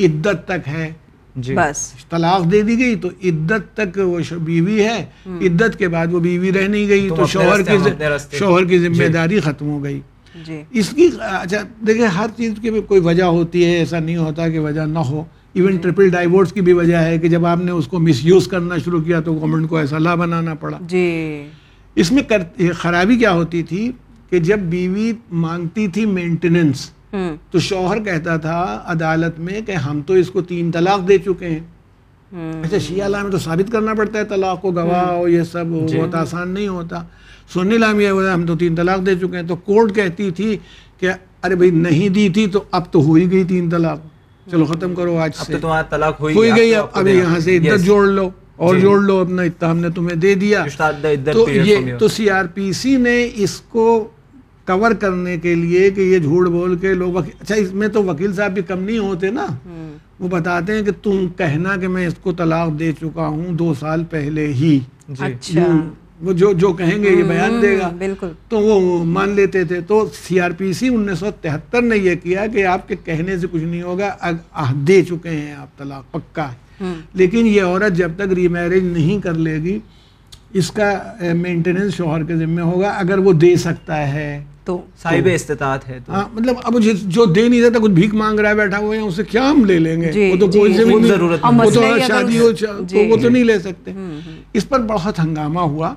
[SPEAKER 3] عدت تک ہے۔
[SPEAKER 1] جی۔
[SPEAKER 2] بس۔
[SPEAKER 3] طلاق دے دی گئی تو عدت تک وہ بیوی ہے۔ عدت کے بعد وہ بیوی رہ نہیں گئی تو شوہر کی۔ شوہر کی ذمہ
[SPEAKER 1] جی۔
[SPEAKER 3] داری ختم ہو گئی۔
[SPEAKER 2] جی۔
[SPEAKER 3] اس کی اچھا دیکھیں ہر چیز کی بھی کوئی وجہ ہوتی ہے ایسا نہیں ہوتا کہ وجہ نہ ہو۔ ایون ٹرپل ڈائیورس کی بھی وجہ ہے کہ جب آپ نے اس کو مس یوز کرنا شروع کیا تو گورنمنٹ کو ایسا لا بنانا پڑا۔
[SPEAKER 2] جی۔
[SPEAKER 3] اس میں خرابی کیا ہوتی تھی کہ جب بیوی مانگتی تھی مینٹیننس تو شوہر کہتا تھا عدالت میں کہ ہم تو اس کو تین طلاق دے چکے ہیں۔ اچھا شیعہ لا میں تو ثابت کرنا پڑتا ہے طلاق کو گواہ اور یہ سب
[SPEAKER 1] جی۔
[SPEAKER 3] بہت آسان نہیں ہوتا۔ سنی لام یہ ہوا ہم تو تین طلاق دے چکے ہیں۔ تو کورٹ کہتی تھی کہ ارے بھائی نہیں دی تھی تو اب تو ہو ہی گئی تین طلاق۔ چلو ختم کرو آج
[SPEAKER 1] اب
[SPEAKER 3] سے۔
[SPEAKER 1] تو تمہارا طلاق ہوئی
[SPEAKER 3] ہو گئی
[SPEAKER 1] اب
[SPEAKER 3] ابھی۔ یہاں سے عدت. جوڑ لو۔ اور
[SPEAKER 1] جی۔
[SPEAKER 3] جوڑ لو اپنا اتنا ہم نے تمہیں دے دیا۔ تو یہ. تو سی آر پی سی نے اس کو کور کرنے کے لیے کہ یہ جھوٹ بول کے لوگ اچھا اس میں تو وکیل صاحب بھی کم نہیں ہوتے نا۔ وہ بتاتے ہیں کہ تم کہنا کہ میں اس کو طلاق دے چکا ہوں دو سال پہلے ہی۔
[SPEAKER 1] جی۔
[SPEAKER 2] اچھا۔
[SPEAKER 3] وہ جو جو کہیں گے یہ بیان دے گا۔
[SPEAKER 2] بالکل۔
[SPEAKER 3] تو وہ مان لیتے تھے۔ تو سی آر پی سی انیس سو تہتر نے یہ کیا کہ آپ کے کہنے سے کچھ نہیں ہوگا۔ دے چکے ہیں آپ طلاق پکا۔ ہے لیکن یہ عورت جب تک ری میرج نہیں کر لے گی اس کا مینٹیننس شوہر کے ذمہ ہوگا اگر وہ دے سکتا ہے۔
[SPEAKER 2] تو
[SPEAKER 1] صاحب استطاعت ہے تو۔
[SPEAKER 3] ہاں مطلب اب جو دے نہیں دیتا کچھ بھیک مانگ رہا ہے بیٹھا ہوا ہے اسے کیا ہم لے لیں گے؟
[SPEAKER 2] جی،
[SPEAKER 3] وہ تو
[SPEAKER 2] جی،
[SPEAKER 3] کوئی سے
[SPEAKER 1] خود
[SPEAKER 3] نہیں
[SPEAKER 1] ضرورت
[SPEAKER 3] وہ تو شادی ہو تو
[SPEAKER 2] جی،
[SPEAKER 3] وہ تو نہیں لے سکتے۔ اس پر بہت ہنگامہ ہوا۔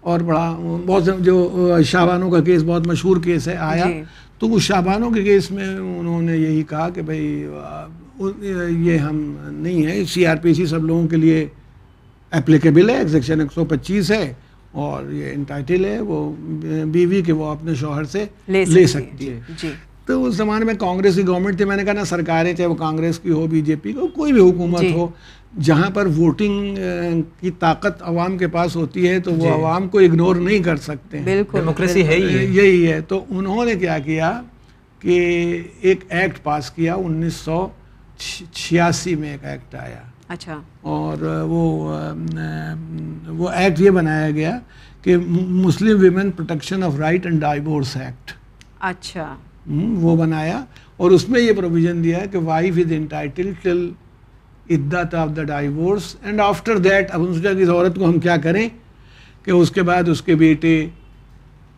[SPEAKER 3] اور بڑا بہت سے- جو شابانوں کا کیس بہت مشہور کیس ہے آیا۔
[SPEAKER 2] جی۔
[SPEAKER 3] تو اس شابانوں کے کیس میں انہوں نے یہی کہا کہ بھائی یہ ہم نہیں ہے سی آر پی سی سب لوگوں کے لیے اپلیکیبل ہے۔ سیکشن ایک سو پچیس ہے اور یہ انٹائٹل ہے۔ وہ بیوی کے وہ اپنے شوہر سے لے سکتی ہے۔
[SPEAKER 2] جی۔
[SPEAKER 3] تو اس زمانے میں کانگریس کی گورنمنٹ تھی۔ میں نے کہا نا سرکاریں چاہے وہ کانگریس کی ہو بی جے پی کی کوئی بھی حکومت
[SPEAKER 2] جی۔
[SPEAKER 3] ہو جہاں پر ووٹنگ کی طاقت عوام کے پاس ہوتی ہے تو وہ
[SPEAKER 1] جی۔
[SPEAKER 3] عوام کو اگنور نہیں کر سکتے ہیں۔
[SPEAKER 1] ڈیموکریسی ہے ہی۔ ہے
[SPEAKER 3] یہی ہے۔ تو انہوں نے کیا کیا کہ ایک ایکٹ پاس کیا۔ انیس سو چھیاسی میں ایک ایکٹ آیا۔
[SPEAKER 2] اچھا۔
[SPEAKER 3] اور وہ وہ ایکٹ یہ بنایا گیا کہ Muslim women protection of right and divorce act.
[SPEAKER 2] اچھا۔
[SPEAKER 3] وہ بنایا۔ اور اس میں یہ پروویژن دیا کہ وائف از انٹائٹل ٹل عدت of the divorce and after that اب سوچا کہ اس عورت کو ہم کیا کریں کہ اس کے بعد اس کے بیٹے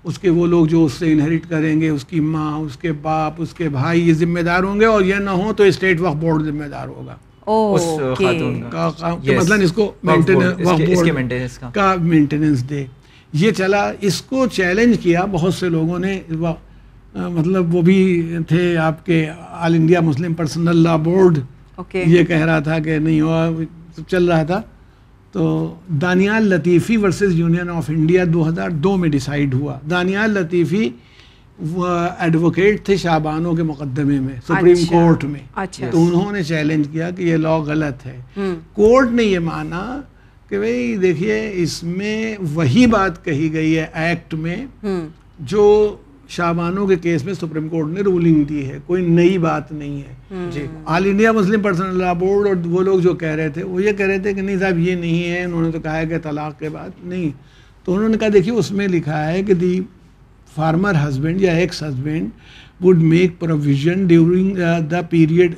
[SPEAKER 3] اس کے وہ لوگ جو اس سے انہیریٹ کریں گے اس کی ماں اس کے باپ اس کے بھائی یہ ذمہ دار ہوں گے اور یہ نہ ہو تو اسٹیٹ وقت بورڈ ذمہ دار ہوگا۔
[SPEAKER 1] اس
[SPEAKER 2] اوکے
[SPEAKER 1] خاتون کا.
[SPEAKER 3] مثلاً اس کو
[SPEAKER 1] وقف
[SPEAKER 3] وقف
[SPEAKER 1] maintenance کا۔
[SPEAKER 3] مینٹیننس دے۔ یہ چلا اس کو چیلنج کیا بہت سے لوگوں نے۔ مطلب وہ بھی تھے آپ کے all India Muslim personal law board یہ کہہ رہا تھا کہ نہیں ہوا سب چل رہا تھا۔ تو Danial Latifi versus union of India دو ہزار دو میں ڈیسائیڈ ہوا۔ دانیال لطیفی وہ ایڈوکیٹ تھے شابانوں کے مقدمے میں سپریم
[SPEAKER 2] اچھا،
[SPEAKER 3] کورٹ میں۔
[SPEAKER 2] اچھا۔
[SPEAKER 3] تو انہوں نے چیلنج کیا کہ یہ لا غلط ہے۔ کورٹ نے یہ مانا کہ بھئی دیکھیے اس میں وہی بات کہی گئی ہے ایکٹ میں جو شابانوں کے کیس میں سپریم کورٹ نے رولنگ دی ہے کوئی نئی بات نہیں ہے۔
[SPEAKER 1] جی۔
[SPEAKER 3] All India Muslim personal law board اور وہ لوگ جو کہہ رہے تھے وہ یہ کہہ رہے تھے کہ نہیں صاحب یہ نہیں ہے انہوں نے تو کہا ہے کہ طلاق کے بعد نہیں۔ تو انہوں نے کہا دیکھیے اس میں لکھا ہے کہ دی فارمر ہسبینڈ یا ex husband would make provision during the period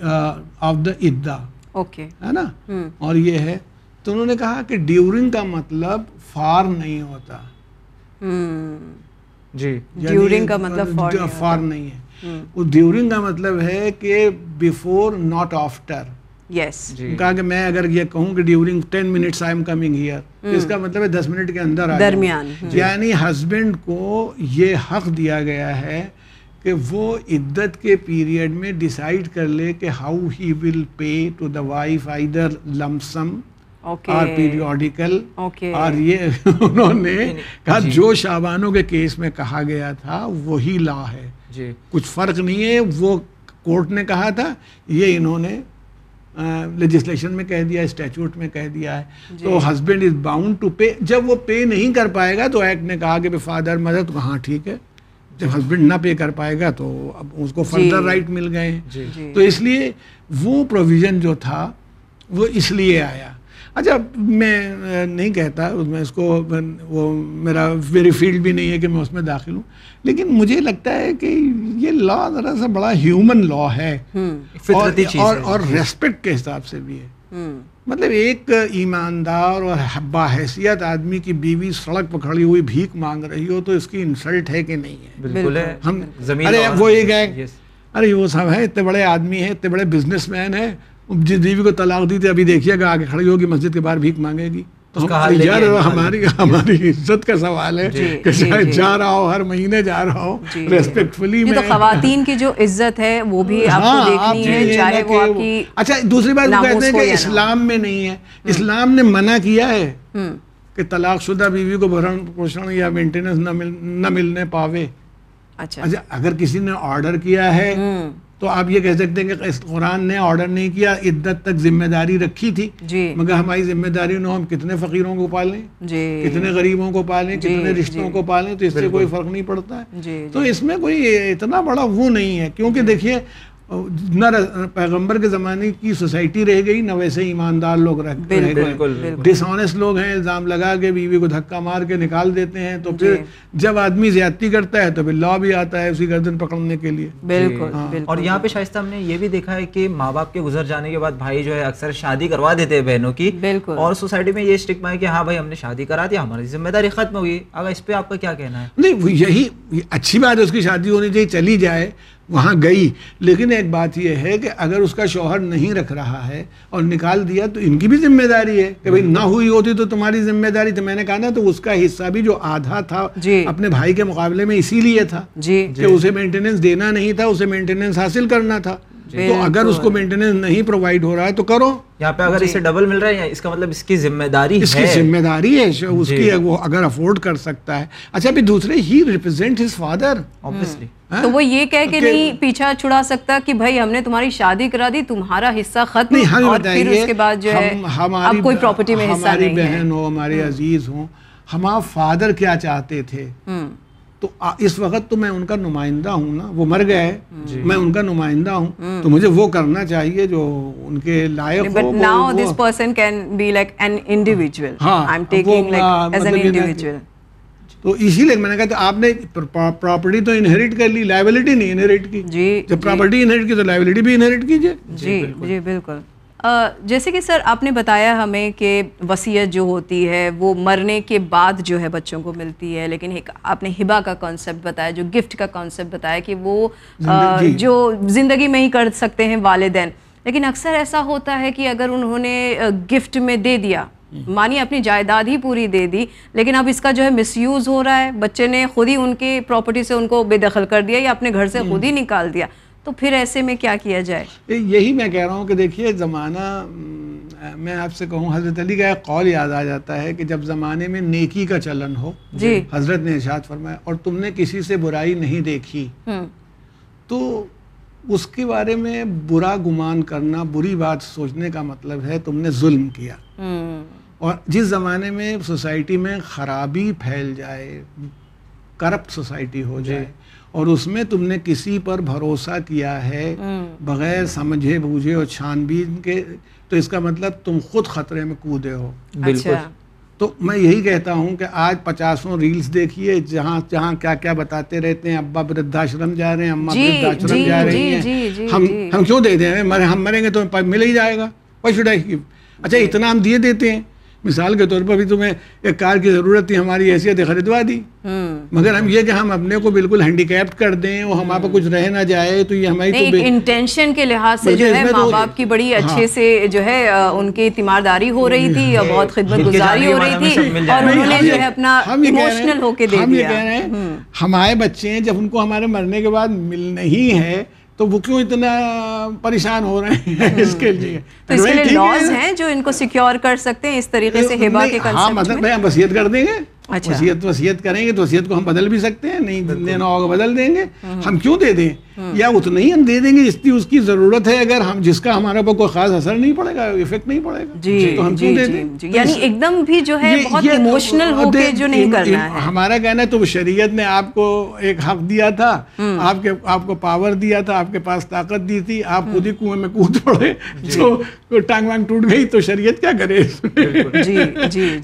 [SPEAKER 3] of the ادا
[SPEAKER 2] اوکے
[SPEAKER 3] ہے نا؟ اور یہ ہے۔ تو انہوں نے کہا کہ ڈیورنگ کا مطلب فار نہیں ہوتا۔
[SPEAKER 1] جی
[SPEAKER 3] یعنی
[SPEAKER 2] ڈیورنگ کا مطلب۔
[SPEAKER 3] فار نہیں ہے۔ ڈیورنگ کا مطلب ہے کہ بیفور ناٹ آفٹر
[SPEAKER 2] یس
[SPEAKER 1] جی۔
[SPEAKER 3] کہا کہ میں اگر یہ کہوں کہ during ten minutes I am coming here اس کا مطلب ہے دس منٹ کے اندر۔
[SPEAKER 2] درمیان۔
[SPEAKER 3] یعنی ہسبینڈ کو یہ حق دیا گیا ہے کہ وہ عدت کے پیریڈ میں ڈیسائیڈ کر لے کہ how he will pay to the wife either lump sum
[SPEAKER 2] okay
[SPEAKER 3] اور پیریوڈیکل اور یہ انہوں نے کہا۔ جو شابانوں کے کیس میں کہا گیا تھا وہی لا ہے کچھ فرق نہیں ہے وہ کورٹ نے کہا تھا یہ انہوں نے لیجسلیشن میں کہہ دیا اسٹیچوٹ میں کہہ دیا ہے تو husband is bound to pay جب وہ پے نہیں کر پائے گا تو ایکٹ نے کہا کہ فادر مدر تو ہاں ٹھیک ہے جب ہسبینڈ نہ پے کر پائے گا تو اب اس کو فردر رائٹ مل گئے ہیں تو اس لیے وہ پروویژن جو تھا وہ اس لیے آیا اچھا میں نہیں کہتا میں اس کو وہ میرا میری فیلڈ بھی نہیں ہے کہ میں اس میں داخل ہوں لیکن مجھے لگتا ہے کہ یہ لا ذرا سا بڑا ہیومن لا ہے۔ اور- اور ریسپیکٹ کے حساب سے بھی ہے۔ مطلب ایک ایماندار اور باحیثیت آدمی کی بیوی سڑک پہ کھڑی ہوئی بھیک مانگ رہی ہو تو اس کی انسلٹ ہے کہ نہیں ہے؟
[SPEAKER 1] بالکل
[SPEAKER 3] ہم ارے وہ ہے۔
[SPEAKER 1] Yes.
[SPEAKER 3] ارے وہ صاحب ہے اتنے بڑے آدمی ہیں اتنے بڑے بزنس مین ہیں۔ جس بیوی کو طلاق دی تھی ابھی دیکھیے گا آگے کھڑی ہوگی مسجد کے باہر بھیک مانگے گی۔ تو
[SPEAKER 1] اس کا
[SPEAKER 3] ہم-
[SPEAKER 1] حال لے
[SPEAKER 3] یار
[SPEAKER 1] کے آئیں گے۔
[SPEAKER 3] ہماری ہماری عزت کا سوال ہے
[SPEAKER 2] جی،
[SPEAKER 3] کہ
[SPEAKER 2] جی،
[SPEAKER 3] شاید
[SPEAKER 2] جی۔
[SPEAKER 3] جا رہا ہو ہر مہینے جا رہا ہو
[SPEAKER 2] جی۔
[SPEAKER 3] ریسپیکٹفلی میں
[SPEAKER 2] تو خواتین کی جو عزت ہے وہ بھی آپ
[SPEAKER 3] ہاں،
[SPEAKER 2] کو دیکھنی
[SPEAKER 3] آپ
[SPEAKER 2] ہے چاہے وہ آپ کی
[SPEAKER 3] اچھا دوسری بات وہ کہتے ہیں کہ۔ اسلام میں نہیں ہے۔ اسلام نے منع کیا ہے کہ طلاق شدہ بیوی کو بھرن پوشن یا مینٹیننس نہ مل نہ ملنے پاوے۔
[SPEAKER 2] اچھا۔
[SPEAKER 3] اچھا اگر کسی نے آرڈر کیا ہے تو آپ یہ کہہ سکتے ہیں کہ اس قرآن نے آرڈر نہیں کیا عدت تک ذمہ داری رکھی تھی۔
[SPEAKER 2] جی۔
[SPEAKER 3] مگر ہماری ذمہ داری نہ ہم کتنے فقیروں کو پالیں
[SPEAKER 2] جی۔
[SPEAKER 3] کتنے غریبوں کو پالیں
[SPEAKER 2] جی،
[SPEAKER 3] کتنے رشتوں
[SPEAKER 2] جی۔
[SPEAKER 3] کو پالیں تو اس سے کوئی فرق نہیں پڑتا ہے۔
[SPEAKER 2] جی
[SPEAKER 3] تو اس میں کوئی اتنا بڑا وہ نہیں ہے۔ کیونکہ دیکھیے نہ پیغمبر کے زمانے کی سوسائٹی رہ گئی نہ ویسے ایماندار لوگ رہ گئے۔ ڈس آنےسٹ لوگ ہیں الزام لگا کے بیوی کو دھکا مار کے نکال دیتے ہیں تو پھر
[SPEAKER 2] جی۔
[SPEAKER 3] جب آدمی زیادتی کرتا ہے تو پھر لا بھی آتا ہے اسی گردن پکڑنے کے لیے۔
[SPEAKER 2] بالکل
[SPEAKER 1] جی۔
[SPEAKER 2] بالکل۔
[SPEAKER 1] اور یہاں پہ شائستہ ہم نے یہ بھی دیکھا ہے کہ ماں باپ کے گزر جانے کے بعد بھائی جو ہے اکثر شادی کروا دیتے ہیں بہنوں کی۔
[SPEAKER 2] بالکل۔
[SPEAKER 1] اور سوسائٹی میں یہ اسٹکما ہے کہ ہاں بھائی ہم نے شادی کرا دیا ہماری ذمہ داری ختم ہوئی۔ اگر اس پہ آپ کا کیا کہنا ہے؟
[SPEAKER 3] نہیں وہ یہی یہ اچھی بات ہے اس کی شادی ہونی چاہیے چلی جائے۔ وہاں گئی۔ لیکن ایک بات یہ ہے کہ اگر اس کا شوہر نہیں رکھ رہا ہے اور نکال دیا تو ان کی بھی ذمہ داری ہے کہ بھائی نہ ہوئی ہوتی تو تمہاری ذمہ داری۔ تو میں نے کہا نا تو اس کا حصہ بھی جو آدھا تھا
[SPEAKER 2] جی۔
[SPEAKER 3] اپنے بھائی کے مقابلے میں اسی لیے تھا
[SPEAKER 2] جی۔
[SPEAKER 3] کہ اسے مینٹیننس دینا نہیں تھا اسے مینٹیننس حاصل کرنا تھا۔ تو اگر اس کو مینٹیننس نہیں پرووائڈ ہو رہا ہے تو کرو۔
[SPEAKER 1] یہاں پہ اگر اسے ڈبل مل رہا ہے اس کا مطلب اس کی ذمہ داری
[SPEAKER 3] اس کی ذمہ داری ہے اس کی وہ اگر افورڈ کر سکتا ہے۔ اچھا پھر دوسرے ہی ریپرزینٹ ہز فادر
[SPEAKER 1] آبویسلی
[SPEAKER 2] تو وہ یہ کہہ کے نہیں پیچھا چھڑا سکتا کہ بھائی ہم نے تمہاری شادی کرا دی تمہارا حصہ ختم۔
[SPEAKER 3] نہیں ہمیں
[SPEAKER 2] اور پھر اس کے بعد جو ہے
[SPEAKER 3] ہماری
[SPEAKER 2] اب کوئی پراپرٹی میں حصہ
[SPEAKER 3] ہماری
[SPEAKER 2] نہیں ہے۔
[SPEAKER 3] بہن ہو ہمارے عزیز ہوں ہمارا فادر کیا چاہتے تھے؟ تو اس وقت تو میں ان کا نمائندہ ہوں نا وہ مر گئے میں ان کا نمائندہ ہوں تو مجھے وہ کرنا چاہیے جو ان کے لائق
[SPEAKER 2] but now this person can be like an individual I am taking like as an individual
[SPEAKER 3] تو اسی لیے میں نے کہا تو آپ نے پراپرٹی تو انہیریٹ کر لی لائبلٹی نہیں انہیریٹ کی۔
[SPEAKER 2] جی
[SPEAKER 3] جب پراپرٹی انہیریٹ کی تو لائبلٹی بھی انہیریٹ کیجیے۔
[SPEAKER 2] جی جی بالکل۔ جیسے کہ سر آپ نے بتایا ہمیں کہ وصیت جو ہوتی ہے وہ مرنے کے بعد جو ہے بچوں کو ملتی ہے لیکن ایک آپ نے ہبا کا کانسیپٹ بتایا جو گفٹ کا کانسیپٹ بتایا کہ وہ جو زندگی میں ہی کر سکتے ہیں والدین۔ لیکن اکثر ایسا ہوتا ہے کہ اگر انہوں نے گفٹ میں دے دیا مانی اپنی جائیداد ہی پوری دے دی لیکن اب اس کا جو ہے مس یوز ہو رہا ہے بچے نے خود ہی ان کی پراپرٹی سے ان کو بے دخل کر دیا یا اپنے گھر سے خود ہی نکال دیا۔ تو پھر ایسے میں کیا کیا جائے؟
[SPEAKER 3] یہی میں کہہ رہا ہوں کہ دیکھیے زمانہ میں آپ سے کہوں حضرت علی کا ایک قول یاد آ جاتا ہے کہ جب زمانے میں نیکی کا چلن ہو
[SPEAKER 2] جی۔
[SPEAKER 3] حضرت نے ارشاد فرمایا اور تم نے کسی سے برائی نہیں دیکھی تو اس کے بارے میں برا گمان کرنا بری بات سوچنے کا مطلب ہے تم نے ظلم کیا۔ اور جس زمانے میں سوسائٹی میں خرابی پھیل جائے کرپٹ سوسائٹی ہو جائے اور اس میں تم نے کسی پر بھروسہ کیا ہے بغیر سمجھے بوجھے اور چھان بین کے تو اس کا مطلب تم خود خطرے میں کودے ہو۔
[SPEAKER 2] بالکل۔
[SPEAKER 3] تو میں یہی کہتا ہوں کہ آج پچاسوں ریلز دیکھیے جہاں جہاں کیا کیا بتاتے رہتے ہیں ابا بردھاشرم جا رہے ہیں اما بردھاشرم جا رہی ہیں۔ ہم ہم کیوں دے دیں؟ ہم مریں گے تو مل ہی جائے گا۔ اچھا اتنا ہم دیے دیتے ہیں۔ مثال کے طور پر بھی تمہیں ایک کار کی ضرورت تھی ہماری حیثیت خریدوا دی۔ مگر ہم یہ کہ ہم اپنے کو بالکل ہینڈی کیپٹ کر دیں اور ہمارے پہ کچھ رہ نہ جائے تو یہ ہماری
[SPEAKER 2] تو انٹینشن کے لحاظ سے جو ہے ماں باپ کی بڑی اچھے سے جو ہے ان کی تیمارداری ہو رہی تھی اور بہت خدمت گزاری ہو رہی تھی اور انہوں نے جو ہے اپنا ایموشنل ہو کے دے دیا۔
[SPEAKER 3] ہمارے بچے ہیں جب ان کو ہمارے مرنے کے بعد مل نہیں ہے تو وہ کیوں اتنا پریشان ہو رہے ہیں اس کے لیے؟
[SPEAKER 2] تو اس کے لیے لاز ہیں جو ان کو سیکیور کر سکتے ہیں اس طریقے سے ہبا کے
[SPEAKER 3] ہاں مطلب میں؟ وصیت کر دیں گے۔ وصیت وصیت کریں گے تو وصیت کو ہم بدل بھی سکتے ہیں نہیں دینا ہوگا بدل دیں گے۔ ہم کیوں دے دیں؟ یا اتنا ہی ہم دے دیں گے جس کی اس کی ضرورت ہے۔ اگر ہم جس کا ہمارے اوپر کوئی خاص اثر نہیں پڑے گا افیکٹ نہیں پڑے گا۔
[SPEAKER 2] جی
[SPEAKER 3] تو ہم کیوں دے دیں؟
[SPEAKER 2] یعنی ایک دم بھی جو ہے بہت ایموشنل ہو کے جو نہیں کرنا ہے۔
[SPEAKER 3] ہمارا کہنا ہے تو شریعت نے آپ کو ایک حق دیا تھا۔ آپ کے آپ کو پاور دیا تھا آپ کے پاس طاقت دی تھی۔ آپ خود ہی کنویں میں کود پڑے۔ تو ٹانگ وانگ ٹوٹ گئی تو شریعت کیا کرے؟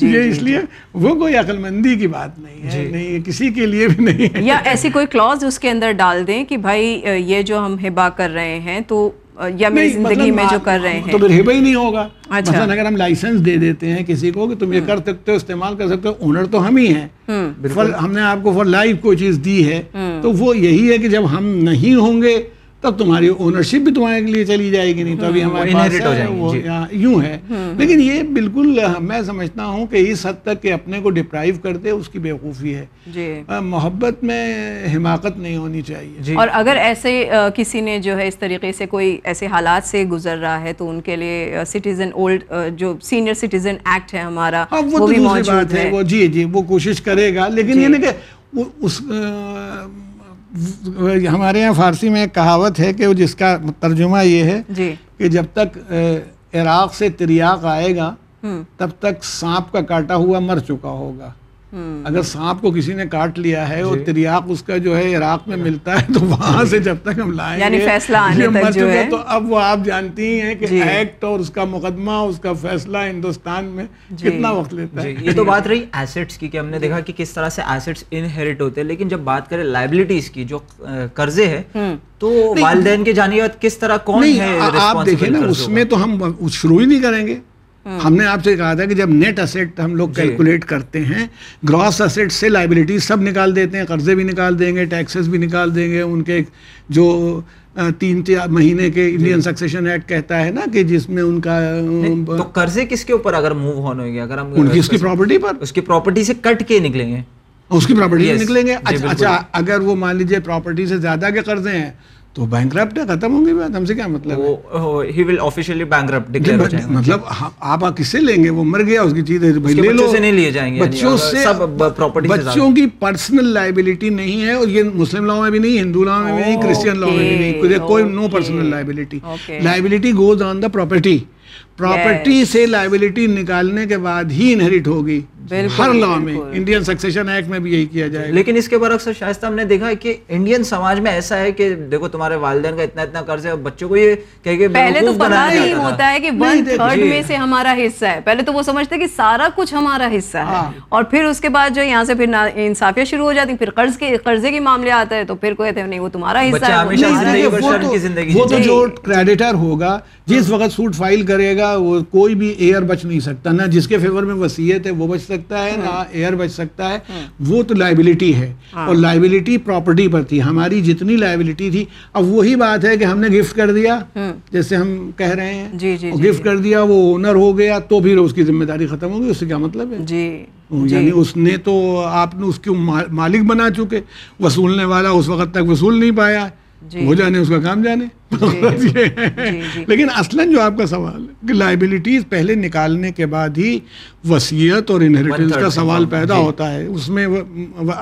[SPEAKER 3] یہ اس لیے وہ کوئی عقل مندی کی بات نہیں ہے نہیں کسی کے لیے بھی نہیں ہے۔
[SPEAKER 2] یا ایسی کوئی کلوز اس کے اندر ڈال دیں کہ بھائی یہ جو ہم ہبا کر رہے ہیں تو یا میری زندگی میں جو کر رہے ہیں۔
[SPEAKER 3] تو پھر ہبا ہی نہیں ہوگا۔ مثلا اگر ہم لائسنس دے دیتے ہیں کسی کو کہ تم یہ کر سکتے ہو استعمال کر سکتے ہو اونر تو ہم ہی ہیں۔ ہم۔ نے آپ کو فار لائف کوئی چیز دی ہے۔ تو وہ یہی ہے کہ جب ہم نہیں ہوں گے تب تمہاری اونرشپ بھی تمہارے لیے چلی جائے گی نہیں تو ابھی ہمارے پاس یوں ہے۔ لیکن یہ بالکل میں سمجھتا ہوں کہ اس حد تک کہ اپنے کو ڈپرائیو کر دے اس کی بیوقوفی ہے۔ محبت میں حماقت نہیں ہونی چاہیے۔
[SPEAKER 2] اور اگر ایسے کسی نے جو ہے اس طریقے سے کوئی ایسے حالات سے گزر رہا ہے تو ان کے لیے سٹیزن اولڈ جو سینئر سٹیزن ایکٹ ہے ہمارا
[SPEAKER 3] وہ بھی موجود ہے وہ جی جی وہ کوشش کرے گا لیکن یہ نہیں کہ اس ہمارے یہاں فارسی میں ایک کہاوت ہے کہ جس کا ترجمہ یہ ہے
[SPEAKER 2] جی۔
[SPEAKER 3] کہ جب تک عراق سے تریاق آئے گا تب تک سانپ کا کاٹا ہوا مر چکا ہوگا۔ اگر سانپ کو کسی نے کاٹ لیا ہے اور تریاق اس کا جو ہے عراق میں ملتا ہے تو وہاں سے جب تک ہم لائیں
[SPEAKER 2] یعنی فیصلہ آنے تک جو ہے۔
[SPEAKER 3] تو اب وہ آپ جانتی ہیں کہ ایکٹ اور اس کا مقدمہ اس کا فیصلہ ہندوستان میں کتنا وقت لیتا ہے۔
[SPEAKER 1] یہ تو بات رہی ایسٹس کی کہ ہم نے دیکھا کہ کس طرح سے ایسٹس انہیریٹ ہوتے ہیں لیکن جب بات کریں لائبلٹیز کی جو قرضے ہیں تو والدین کے جانب کس طرح کون ہے
[SPEAKER 3] آپ دیکھیں نا اس میں تو ہم شروع ہی نہیں کریں گے۔ ہم نے آپ سے کہا تھا کہ جب نیٹ اسیٹ ہم لوگ کیلکولیٹ کرتے ہیں گراس اسیٹ سے لائبلٹیز سب نکال دیتے ہیں قرضے بھی نکال دیں گے ٹیکسز بھی نکال دیں گے۔ ان کے جو تین مہینے کے انڈین سکسیشن ایکٹ کہتا ہے نا کہ جس میں ان کا
[SPEAKER 1] تو قرضے کس کے اوپر اگر موو ہونے ہوگی اگر ہم
[SPEAKER 3] ان کی اس کی پراپرٹی پر؟
[SPEAKER 1] اس کی پراپرٹی سے کٹ کے نکلیں گے۔
[SPEAKER 3] اس کی پراپرٹی سے نکلیں گے؟ اچھا اگر وہ مان لیجیے پراپرٹی سے زیادہ کے قرضے ہیں تو بینک ہے ختم ہوں گی بات ہم سے کیا مطلب ہے؟
[SPEAKER 1] ہی ول آفیشیلی بینک ڈکلیئر ہو جائیں گے۔
[SPEAKER 3] مطلب آپ کس سے لیں گے؟ وہ مر گیا اس کی چیز ہے بھائی لے لو۔
[SPEAKER 1] سے نہیں لیے جائیں گے
[SPEAKER 3] بچوں سے
[SPEAKER 1] سب پراپرٹی
[SPEAKER 3] بچوں کی پرسنل لائبلٹی نہیں ہے اور یہ مسلم لاؤ میں بھی نہیں ہندو لاؤ میں بھی نہیں کرسچن لاؤ میں بھی نہیں کوئی no personal liability liability goes on the property property سے لائبلٹی نکالنے کے بعد ہی انہیریٹ ہوگی۔ ہر لا میں انڈین سکسیشن ایکٹ میں بھی یہی کیا جائے
[SPEAKER 1] لیکن اس کے برعکس شائستہ ہم نے دیکھا ہے کہ انڈین سماج میں ایسا ہے کہ دیکھو تمہارے والدین کا اتنا اتنا قرض ہے بچوں کو یہ کہہ کہ
[SPEAKER 2] پہلے تو پتا نہیں ہوتا ہے کہ ون تھرڈ میں سے ہمارا حصہ ہے۔ پہلے تو وہ سمجھتے کہ سارا کچھ ہمارا حصہ ہے۔
[SPEAKER 3] ہاں۔
[SPEAKER 2] اور پھر اس کے بعد جو یہاں سے پھر انصافیاں شروع ہو جاتی پھر قرض کے قرضے کے معاملے آتا ہے تو پھر کوئی نہیں وہ تمہارا حصہ ہے۔
[SPEAKER 3] وہ تو جو کریڈیٹر ہوگا جس وقت سوٹ فائل کرے گا وہ کوئی بھی ایئر بچ نہیں سکتا نہ جس کے فیور میں وسیعت ہے وہ بچ سکتا ہے نہ ایئر بچ سکتا ہے۔ وہ تو لائبلٹی ہے۔ اور لائبلٹی پراپرٹی پر تھی۔ ہماری جتنی لائبلٹی تھی۔ اب وہی بات ہے کہ ہم نے گفٹ کر دیا۔ جیسے ہم کہہ رہے ہیں گفٹ کر دیا وہ اونر ہو گیا تو پھر اس کی ذمہ داری ختم ہوگی اس سے کیا مطلب ہے؟
[SPEAKER 2] جی
[SPEAKER 3] یعنی اس نے تو آپ نے اس کے مالک بنا چکے۔ وصولنے والا اس وقت تک وصول نہیں پایا۔ وہ جانے اس کا کام جانے۔ لیکن اصلاً جو آپ کا سوال ہے کہ لائبلٹیز پہلے نکالنے کے بعد ہی وسیعت اور انہیریٹنس کا سوال پیدا ہوتا ہے۔ اس میں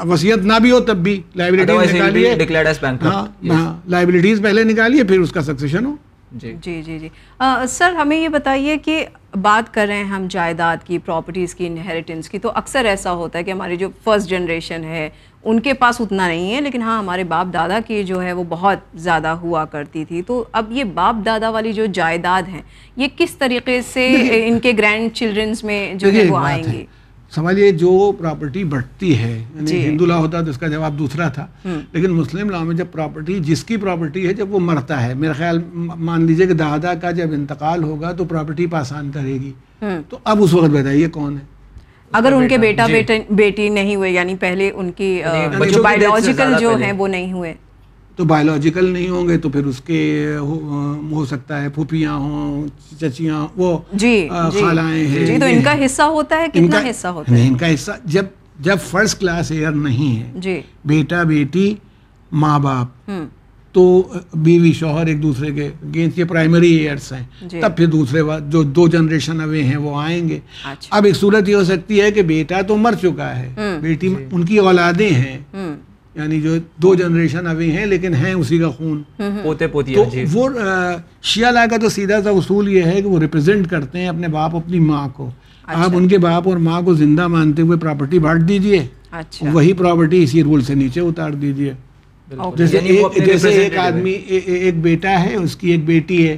[SPEAKER 3] وسیعت نہ بھی ہو تب بھی لائبلٹیز نکالیے۔ ہاں لائبلٹیز پہلے نکالیے پھر اس کا سکسیشن ہو۔
[SPEAKER 2] جی۔ جی جی جی۔ سر ہمیں یہ بتائیے کہ بات کر رہے ہیں ہم جائیداد کی پراپرٹیز کی انہیریٹنس کی تو اکثر ایسا ہوتا ہے کہ ہماری جو فرسٹ جنریشن ہے ان کے پاس اتنا نہیں ہے لیکن ہاں ہمارے باپ دادا کی جو ہے وہ بہت زیادہ ہوا کرتی تھی۔ تو اب یہ باپ دادا والی جو جائیداد ہیں یہ کس طریقے سے ان کے گرینڈ چلڈرنس میں جو ہے وہ آئیں گے؟
[SPEAKER 3] سمجھ یہ جو پراپرٹی بڑھتی ہے یعنی جی۔ ہندو لا ہوتا تو اس کا جواب دوسرا تھا۔ لیکن مسلم لا میں جب پراپرٹی جس کی پراپرٹی ہے جب وہ مرتا ہے میرا خیال مان لیجیے کہ دادا کا جب انتقال ہوگا تو پراپرٹی پاسان کرے گی۔ تو اب اس وقت بتائیے کون ہے؟
[SPEAKER 2] اگر ان کے بیٹا جی۔ بیٹی نہیں ہوئے یعنی پہلے ان کی جو بایولوجیکل جو ہیں وہ نہیں ہوئے۔
[SPEAKER 3] تو بایولوجیکل نہیں ہوں گے تو پھر اس کے ہو سکتا ہے پھوپھیاں ہوں چچیاں وہ
[SPEAKER 2] جی, جی۔ خالائیں ہیں جی تو ان کا حصہ ہوتا ہے کتنا حصہ ہوتا ہے؟
[SPEAKER 3] ان کا حصہ جب جب فرسٹ کلاس ایئر نہیں ہے جی۔ بیٹا بیٹی ماں باپ تو بیوی شوہر ایک دوسرے کے اگینسٹ یہ پرائمری ایئرس ہیں جی۔ تب پھر دوسرے جو دو جنریشن اوے ہیں وہ آئیں گے اچھا۔ اب ایک صورت یہ ہو سکتی ہے کہ بیٹا تو مر چکا ہے بیٹی جی۔ ان کی اولادیں ہیں یعنی جو دو جنریشن ابھی ہیں لیکن ہیں اسی کا خون
[SPEAKER 1] پوتے پوتی
[SPEAKER 3] تو جی۔ وہ شیعہ لا کا تو سیدھا سا اصول یہ ہے کہ وہ ریپرزینٹ کرتے ہیں اپنے باپ اپنی ماں کو اچھا۔ آپ ان کے باپ اور ماں کو زندہ مانتے ہوئے پراپرٹی بانٹ دیجیے اچھا۔ وہی پراپرٹی اسی رول سے نیچے اتار دیجیے جیسے یعنی ایک آدمی ایک بیٹا ہے اس کی ایک بیٹی ہے۔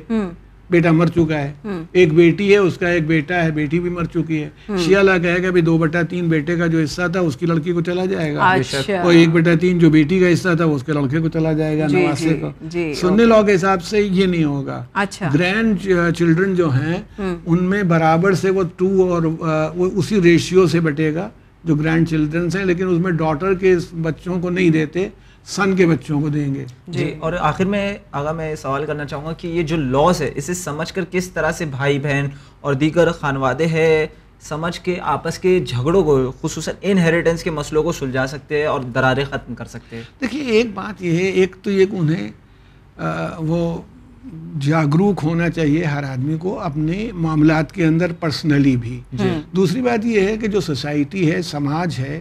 [SPEAKER 3] بیٹا مر چکا ہے۔ ایک بیٹی ہے اس کا ایک بیٹا ہے بیٹی بھی مر چکی ہے۔ شیعہ کہے گا دو بٹا تین بیٹے کا جو حصہ تھا اس کی لڑکی کو چلا جائے گا۔ اچھا۔ اور ایک بیٹا تین جو بیٹی کا حصہ تھا اس کے لڑکے کو چلا جائے گا جی، نواسے جی، کا جی، سننے لوگ کے حساب سے یہ نہیں ہوگا۔ گرینڈ اچھا۔ چلڈرن جو ہیں ان میں برابر سے وہ ٹو اور اسی ریشیو سے بٹے گا جو گرینڈ چلڈرنس ہیں لیکن اس میں ڈاٹر کے بچوں کو نہیں دیتے۔ سن کے بچوں کو دیں گے۔
[SPEAKER 1] جی اور آخر میں آگا میں سوال کرنا چاہوں گا کہ یہ جو لاس ہے اسے سمجھ کر کس طرح سے بھائی بہن اور دیگر خانوادے ہے سمجھ کے آپس کے جھگڑوں کو خصوصاً انہیریٹنس کے مسئلوں کو سلجھا سکتے ہیں اور دراریں ختم کر سکتے ہیں۔
[SPEAKER 3] دیکھیے ایک بات یہ ہے ایک تو یہ کہ انہیں وہ جاگروک ہونا چاہیے ہر آدمی کو اپنے معاملات کے اندر پرسنلی بھی۔ جی۔ دوسری بات یہ ہے کہ جو سوسائٹی ہے سماج ہے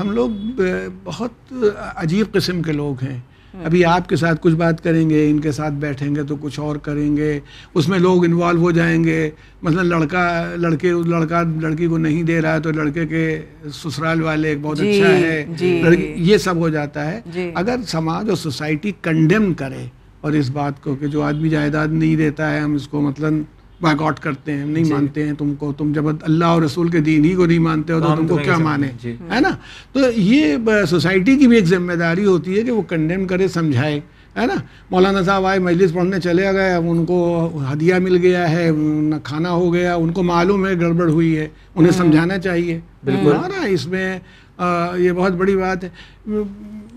[SPEAKER 3] ہم لوگ بہت عجیب قسم کے لوگ ہیں۔ ابھی آپ کے ساتھ کچھ بات کریں گے ان کے ساتھ بیٹھیں گے تو کچھ اور کریں گے۔ اس میں لوگ انوالو ہو جائیں گے۔ مثلا لڑکا لڑکے لڑکا لڑکی کو نہیں دے رہا ہے تو لڑکے کے سسرال والے بہت جی، اچھا ہے۔ جی۔ یہ سب ہو جاتا ہے۔ اگر سماج اور سوسائٹی کنڈیم کرے اور اس بات کو کہ جو آدمی جائیداد نہیں دیتا ہے ہم اس کو مطلب بیک آؤٹ کرتے ہیں نہیں جی۔ مانتے ہیں تم کو۔ تم جب اللہ اور رسول کے دین ہی کو نہیں مانتے ہو تو تم کو کیا مانے؟ جی۔ ہے نا؟ تو یہ سوسائٹی کی بھی ایک ذمہ داری ہوتی ہے کہ وہ کنڈیم کرے سمجھائے۔ ہے نا؟ مولانا صاحب آئے مجلس پڑھنے چلے گئے اب ان کو ہدیہ مل گیا ہے کھانا ہو گیا ان کو معلوم ہے گڑبڑ ہوئی ہے۔ انہیں سمجھانا چاہیے۔ بالکل۔ نا؟ اس میں یہ بہت بڑی بات ہے۔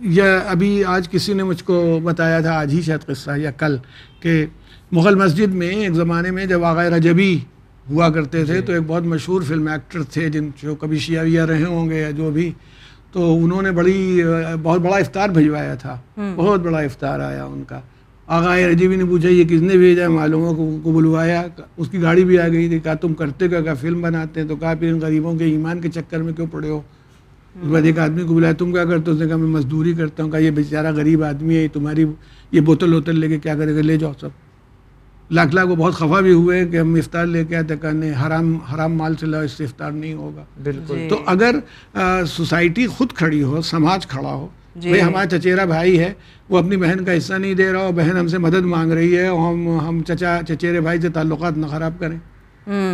[SPEAKER 3] یا ابھی آج کسی نے مجھ کو بتایا تھا آج ہی شاید قصہ یا کل کہ مغل مسجد میں ایک زمانے میں جب آغا رجبی ہوا کرتے تھے جی۔ تو ایک بہت مشہور فلم ایکٹر تھے جن جو کبھی شیعہ ویہ رہے ہوں گے یا جو بھی تو انہوں نے بڑی بہت بڑا افطار بھجوایا تھا۔ بہت بڑا افطار آیا ان کا۔ آغا رجیبی نے پوچھا یہ کس نے بھیجا؟ معلوموں کو کو بلوایا۔ اس کی گاڑی بھی آ گئی تھی کہا تم کرتے کیا؟ کہا فلم بناتے ہیں۔ تو کہا پھر ان غریبوں کے ایمان کے چکر میں کیوں پڑے ہو؟ اس بعد ایک آدمی کو بلایا تم کیا کرتے ہو؟ اس نے کہا میں مزدوری کرتا ہوں۔ کہا یہ بیچارہ غریب آدمی ہے تمہاری یہ بوتل ووتل لے کے کیا کرے گا؟ لے جاؤ سب۔ لاکھ لاکھ وہ بہت خفا بھی ہوئے کہ ہم افطار لے کے آتے کرنے حرام حرام مال سے لاؤ اس سے افطار نہیں ہوگا۔
[SPEAKER 1] بالکل۔
[SPEAKER 2] جی۔
[SPEAKER 3] تو اگر سوسائٹی خود کھڑی ہو سماج کھڑا ہو
[SPEAKER 2] جی۔
[SPEAKER 3] بھائی ہمارا چچیرا بھائی ہے وہ اپنی بہن کا حصہ نہیں دے رہا ہو بہن ہم سے مدد مانگ رہی ہے اور ہم ہم چچا چچیرے بھائی سے تعلقات نہ خراب کریں۔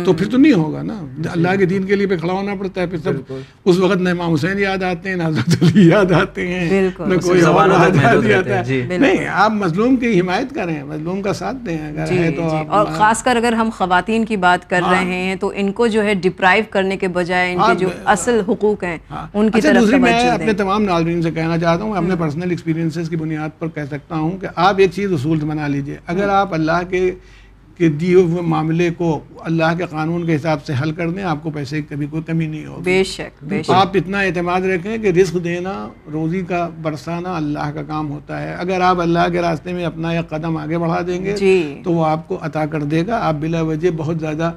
[SPEAKER 3] تو پھر تو نہیں ہوگا نا؟ اللہ کے دین کے لیے پہ کھڑا ہونا پڑتا ہے پھر سب اس وقت نہ امام حسین یاد آتے ہیں نہ حضرت علی یاد آتے ہیں۔ نہ کوئی اور یاد آتا ہے۔
[SPEAKER 1] جی۔
[SPEAKER 3] نہیں آپ مظلوم کی حمایت کریں مظلوم کا ساتھ دیں۔ اگر
[SPEAKER 2] جی
[SPEAKER 3] ہے تو
[SPEAKER 2] جی۔ اور خاص کر اگر ہم خواتین کی بات کر رہے ہیں تو ان کو جو ہے ڈپرائیو کرنے کے بجائے ان
[SPEAKER 3] ہاں،
[SPEAKER 2] کے جو اصل حقوق ہیں
[SPEAKER 3] ہاں۔
[SPEAKER 2] ان کی
[SPEAKER 3] اچھا
[SPEAKER 2] طرف
[SPEAKER 3] دوسری میں اپنے تمام ناظرین سے کہنا چاہتا ہوں اپنے پرسنل ایکسپیرینسز کی بنیاد پر کہہ سکتا ہوں کہ آپ ایک چیز اصول بنا لیجیے۔ اگر آپ اللہ کے کے دیے ہوئے معاملے کو اللہ کے قانون کے حساب سے حل کر دیں آپ کو پیسے کبھی کوئی کمی نہیں ہوگی۔
[SPEAKER 2] بے شک بے شک۔
[SPEAKER 3] آپ اتنا اعتماد رکھیں کہ رزق دینا روزی کا برسانا اللہ کا کام ہوتا ہے۔ اگر آپ اللہ کے راستے میں اپنا ایک قدم آگے بڑھا دیں گے
[SPEAKER 2] جی۔
[SPEAKER 3] تو وہ آپ کو عطا کر دے گا۔ آپ بلا وجہ بہت زیادہ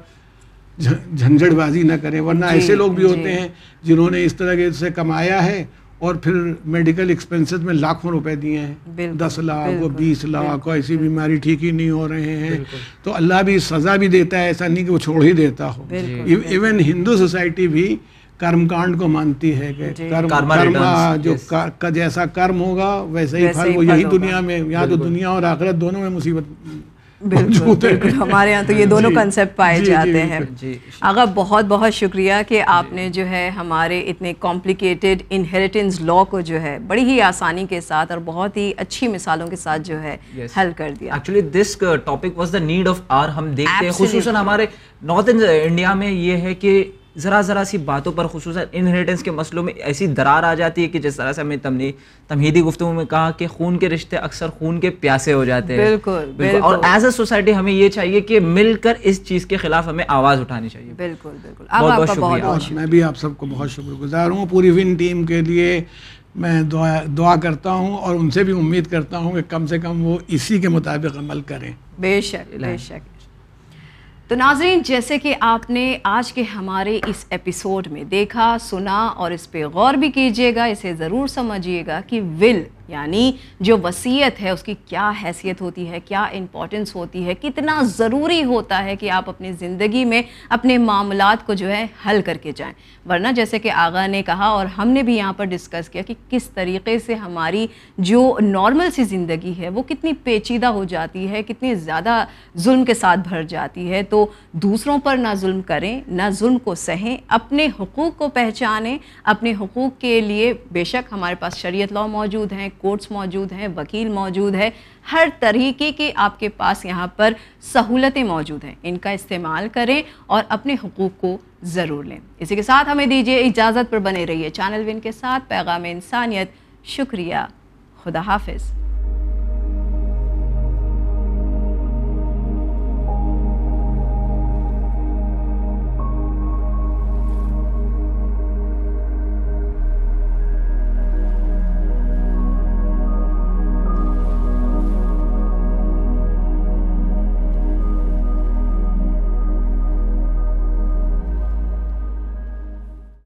[SPEAKER 3] جھ- جھنجھٹ بازی نہ کریں ورنہ
[SPEAKER 2] جی،
[SPEAKER 3] ایسے لوگ بھی
[SPEAKER 2] جی۔
[SPEAKER 3] ہوتے ہیں جنہوں نے اس طرح کے سے کمایا ہے۔ اور پھر میڈیکل ایکسپنسز میں لاکھوں روپے دیے ہیں۔ دس لاکھ وہ
[SPEAKER 2] بالکل،
[SPEAKER 3] بیس لاکھ اور ایسی بیماری ٹھیک ہی نہیں ہو رہے ہیں۔ تو اللہ بھی سزا بھی دیتا ہے ایسا نہیں کہ وہ چھوڑ ہی دیتا ہو۔ ایون ہندو سوسائٹی بھی کرم کانڈ کو مانتی ہے کہ
[SPEAKER 2] جی۔
[SPEAKER 3] ہاں، جو جیسا کرم ہوگا ویسے ہی پھل۔ وہ یہی۔ دنیا میں یہاں تو دنیا اور آخرت دونوں میں مصیبت
[SPEAKER 2] بالکل ہمارے یہاں تو یہ دونوں
[SPEAKER 3] جی،
[SPEAKER 2] کنسیپٹ پائے
[SPEAKER 3] جی،
[SPEAKER 2] جاتے ہیں۔
[SPEAKER 1] جی
[SPEAKER 2] آغا بہت بہت شکریہ کہ آپ نے جو ہے ہمارے اتنے کمپلیکیٹڈ انہیریٹنس لا کو جو ہے بڑی ہی آسانی کے ساتھ اور بہت ہی اچھی مثالوں کے ساتھ جو ہے. حل کر دیا
[SPEAKER 1] actually this topic was the need of hour ہم دیکھتے ہیں. خصوصاً ہمارے نارتھ انڈیا میں یہ ہے کہ ذرا ذرا سی باتوں پر خصوصاً انہیریٹنس کے مسئلوں میں ایسی درار آ جاتی ہے کہ جس طرح سے ہمیں تمنی تمہیدی گفتگو میں کہا کہ خون کے رشتے اکثر خون کے پیاسے ہو جاتے ہیں۔
[SPEAKER 2] بالکل،
[SPEAKER 1] اور۔ ایز اے سوسائٹی ہمیں یہ چاہیے کہ مل کر اس چیز کے خلاف ہمیں آواز اٹھانی چاہیے۔
[SPEAKER 2] بالکل بالکل۔
[SPEAKER 1] بہت بہت شکریہ۔
[SPEAKER 3] میں بھی آپ سب کو بہت شکر گزار ہوں۔ پوری ون ٹیم کے لیے میں دعا دعا کرتا ہوں اور ان سے بھی امید کرتا ہوں کہ کم سے کم وہ اسی کے مطابق عمل کریں۔
[SPEAKER 2] بے شک بے شک۔ تو ناظرین، جیسے کہ آپ نے آج کے ہمارے اس ایپیسوڈ میں دیکھا، سنا اور اس پہ غور بھی کیجیے گا، اسے ضرور سمجھیے گا کہ ول یعنی جو وصیت ہے، اس کی کیا حیثیت ہوتی ہے، کیا امپورٹنس ہوتی ہے، کتنا ضروری ہوتا ہے کہ آپ اپنی زندگی میں اپنے معاملات کو جو ہے حل کر کے جائیں۔ ورنہ جیسے کہ آغا نے کہا اور ہم نے بھی یہاں پر ڈسکس کیا کہ کس طریقے سے ہماری جو نارمل سی زندگی ہے، وہ کتنی پیچیدہ ہو جاتی ہے، کتنی زیادہ ظلم کے ساتھ بھر جاتی ہے۔ تو دوسروں پر نہ ظلم کریں، نہ ظلم کو سہیں، اپنے حقوق کو پہچانیں۔ اپنے حقوق کے لیے بے شک ہمارے پاس شریعت لاء موجود ہیں کورٹس موجود ہیں، وکیل موجود ہے ہر طریقے کے آپ کے پاس یہاں پر سہولتیں موجود ہیں۔ ان کا استعمال کریں اور اپنے حقوق کو ضرور لیں۔ اسی کے ساتھ ہمیں دیجیے اجازت پر بنے رہیے چینل ون کے ساتھ، پیغام انسانیت۔ شکریہ۔ خدا حافظ۔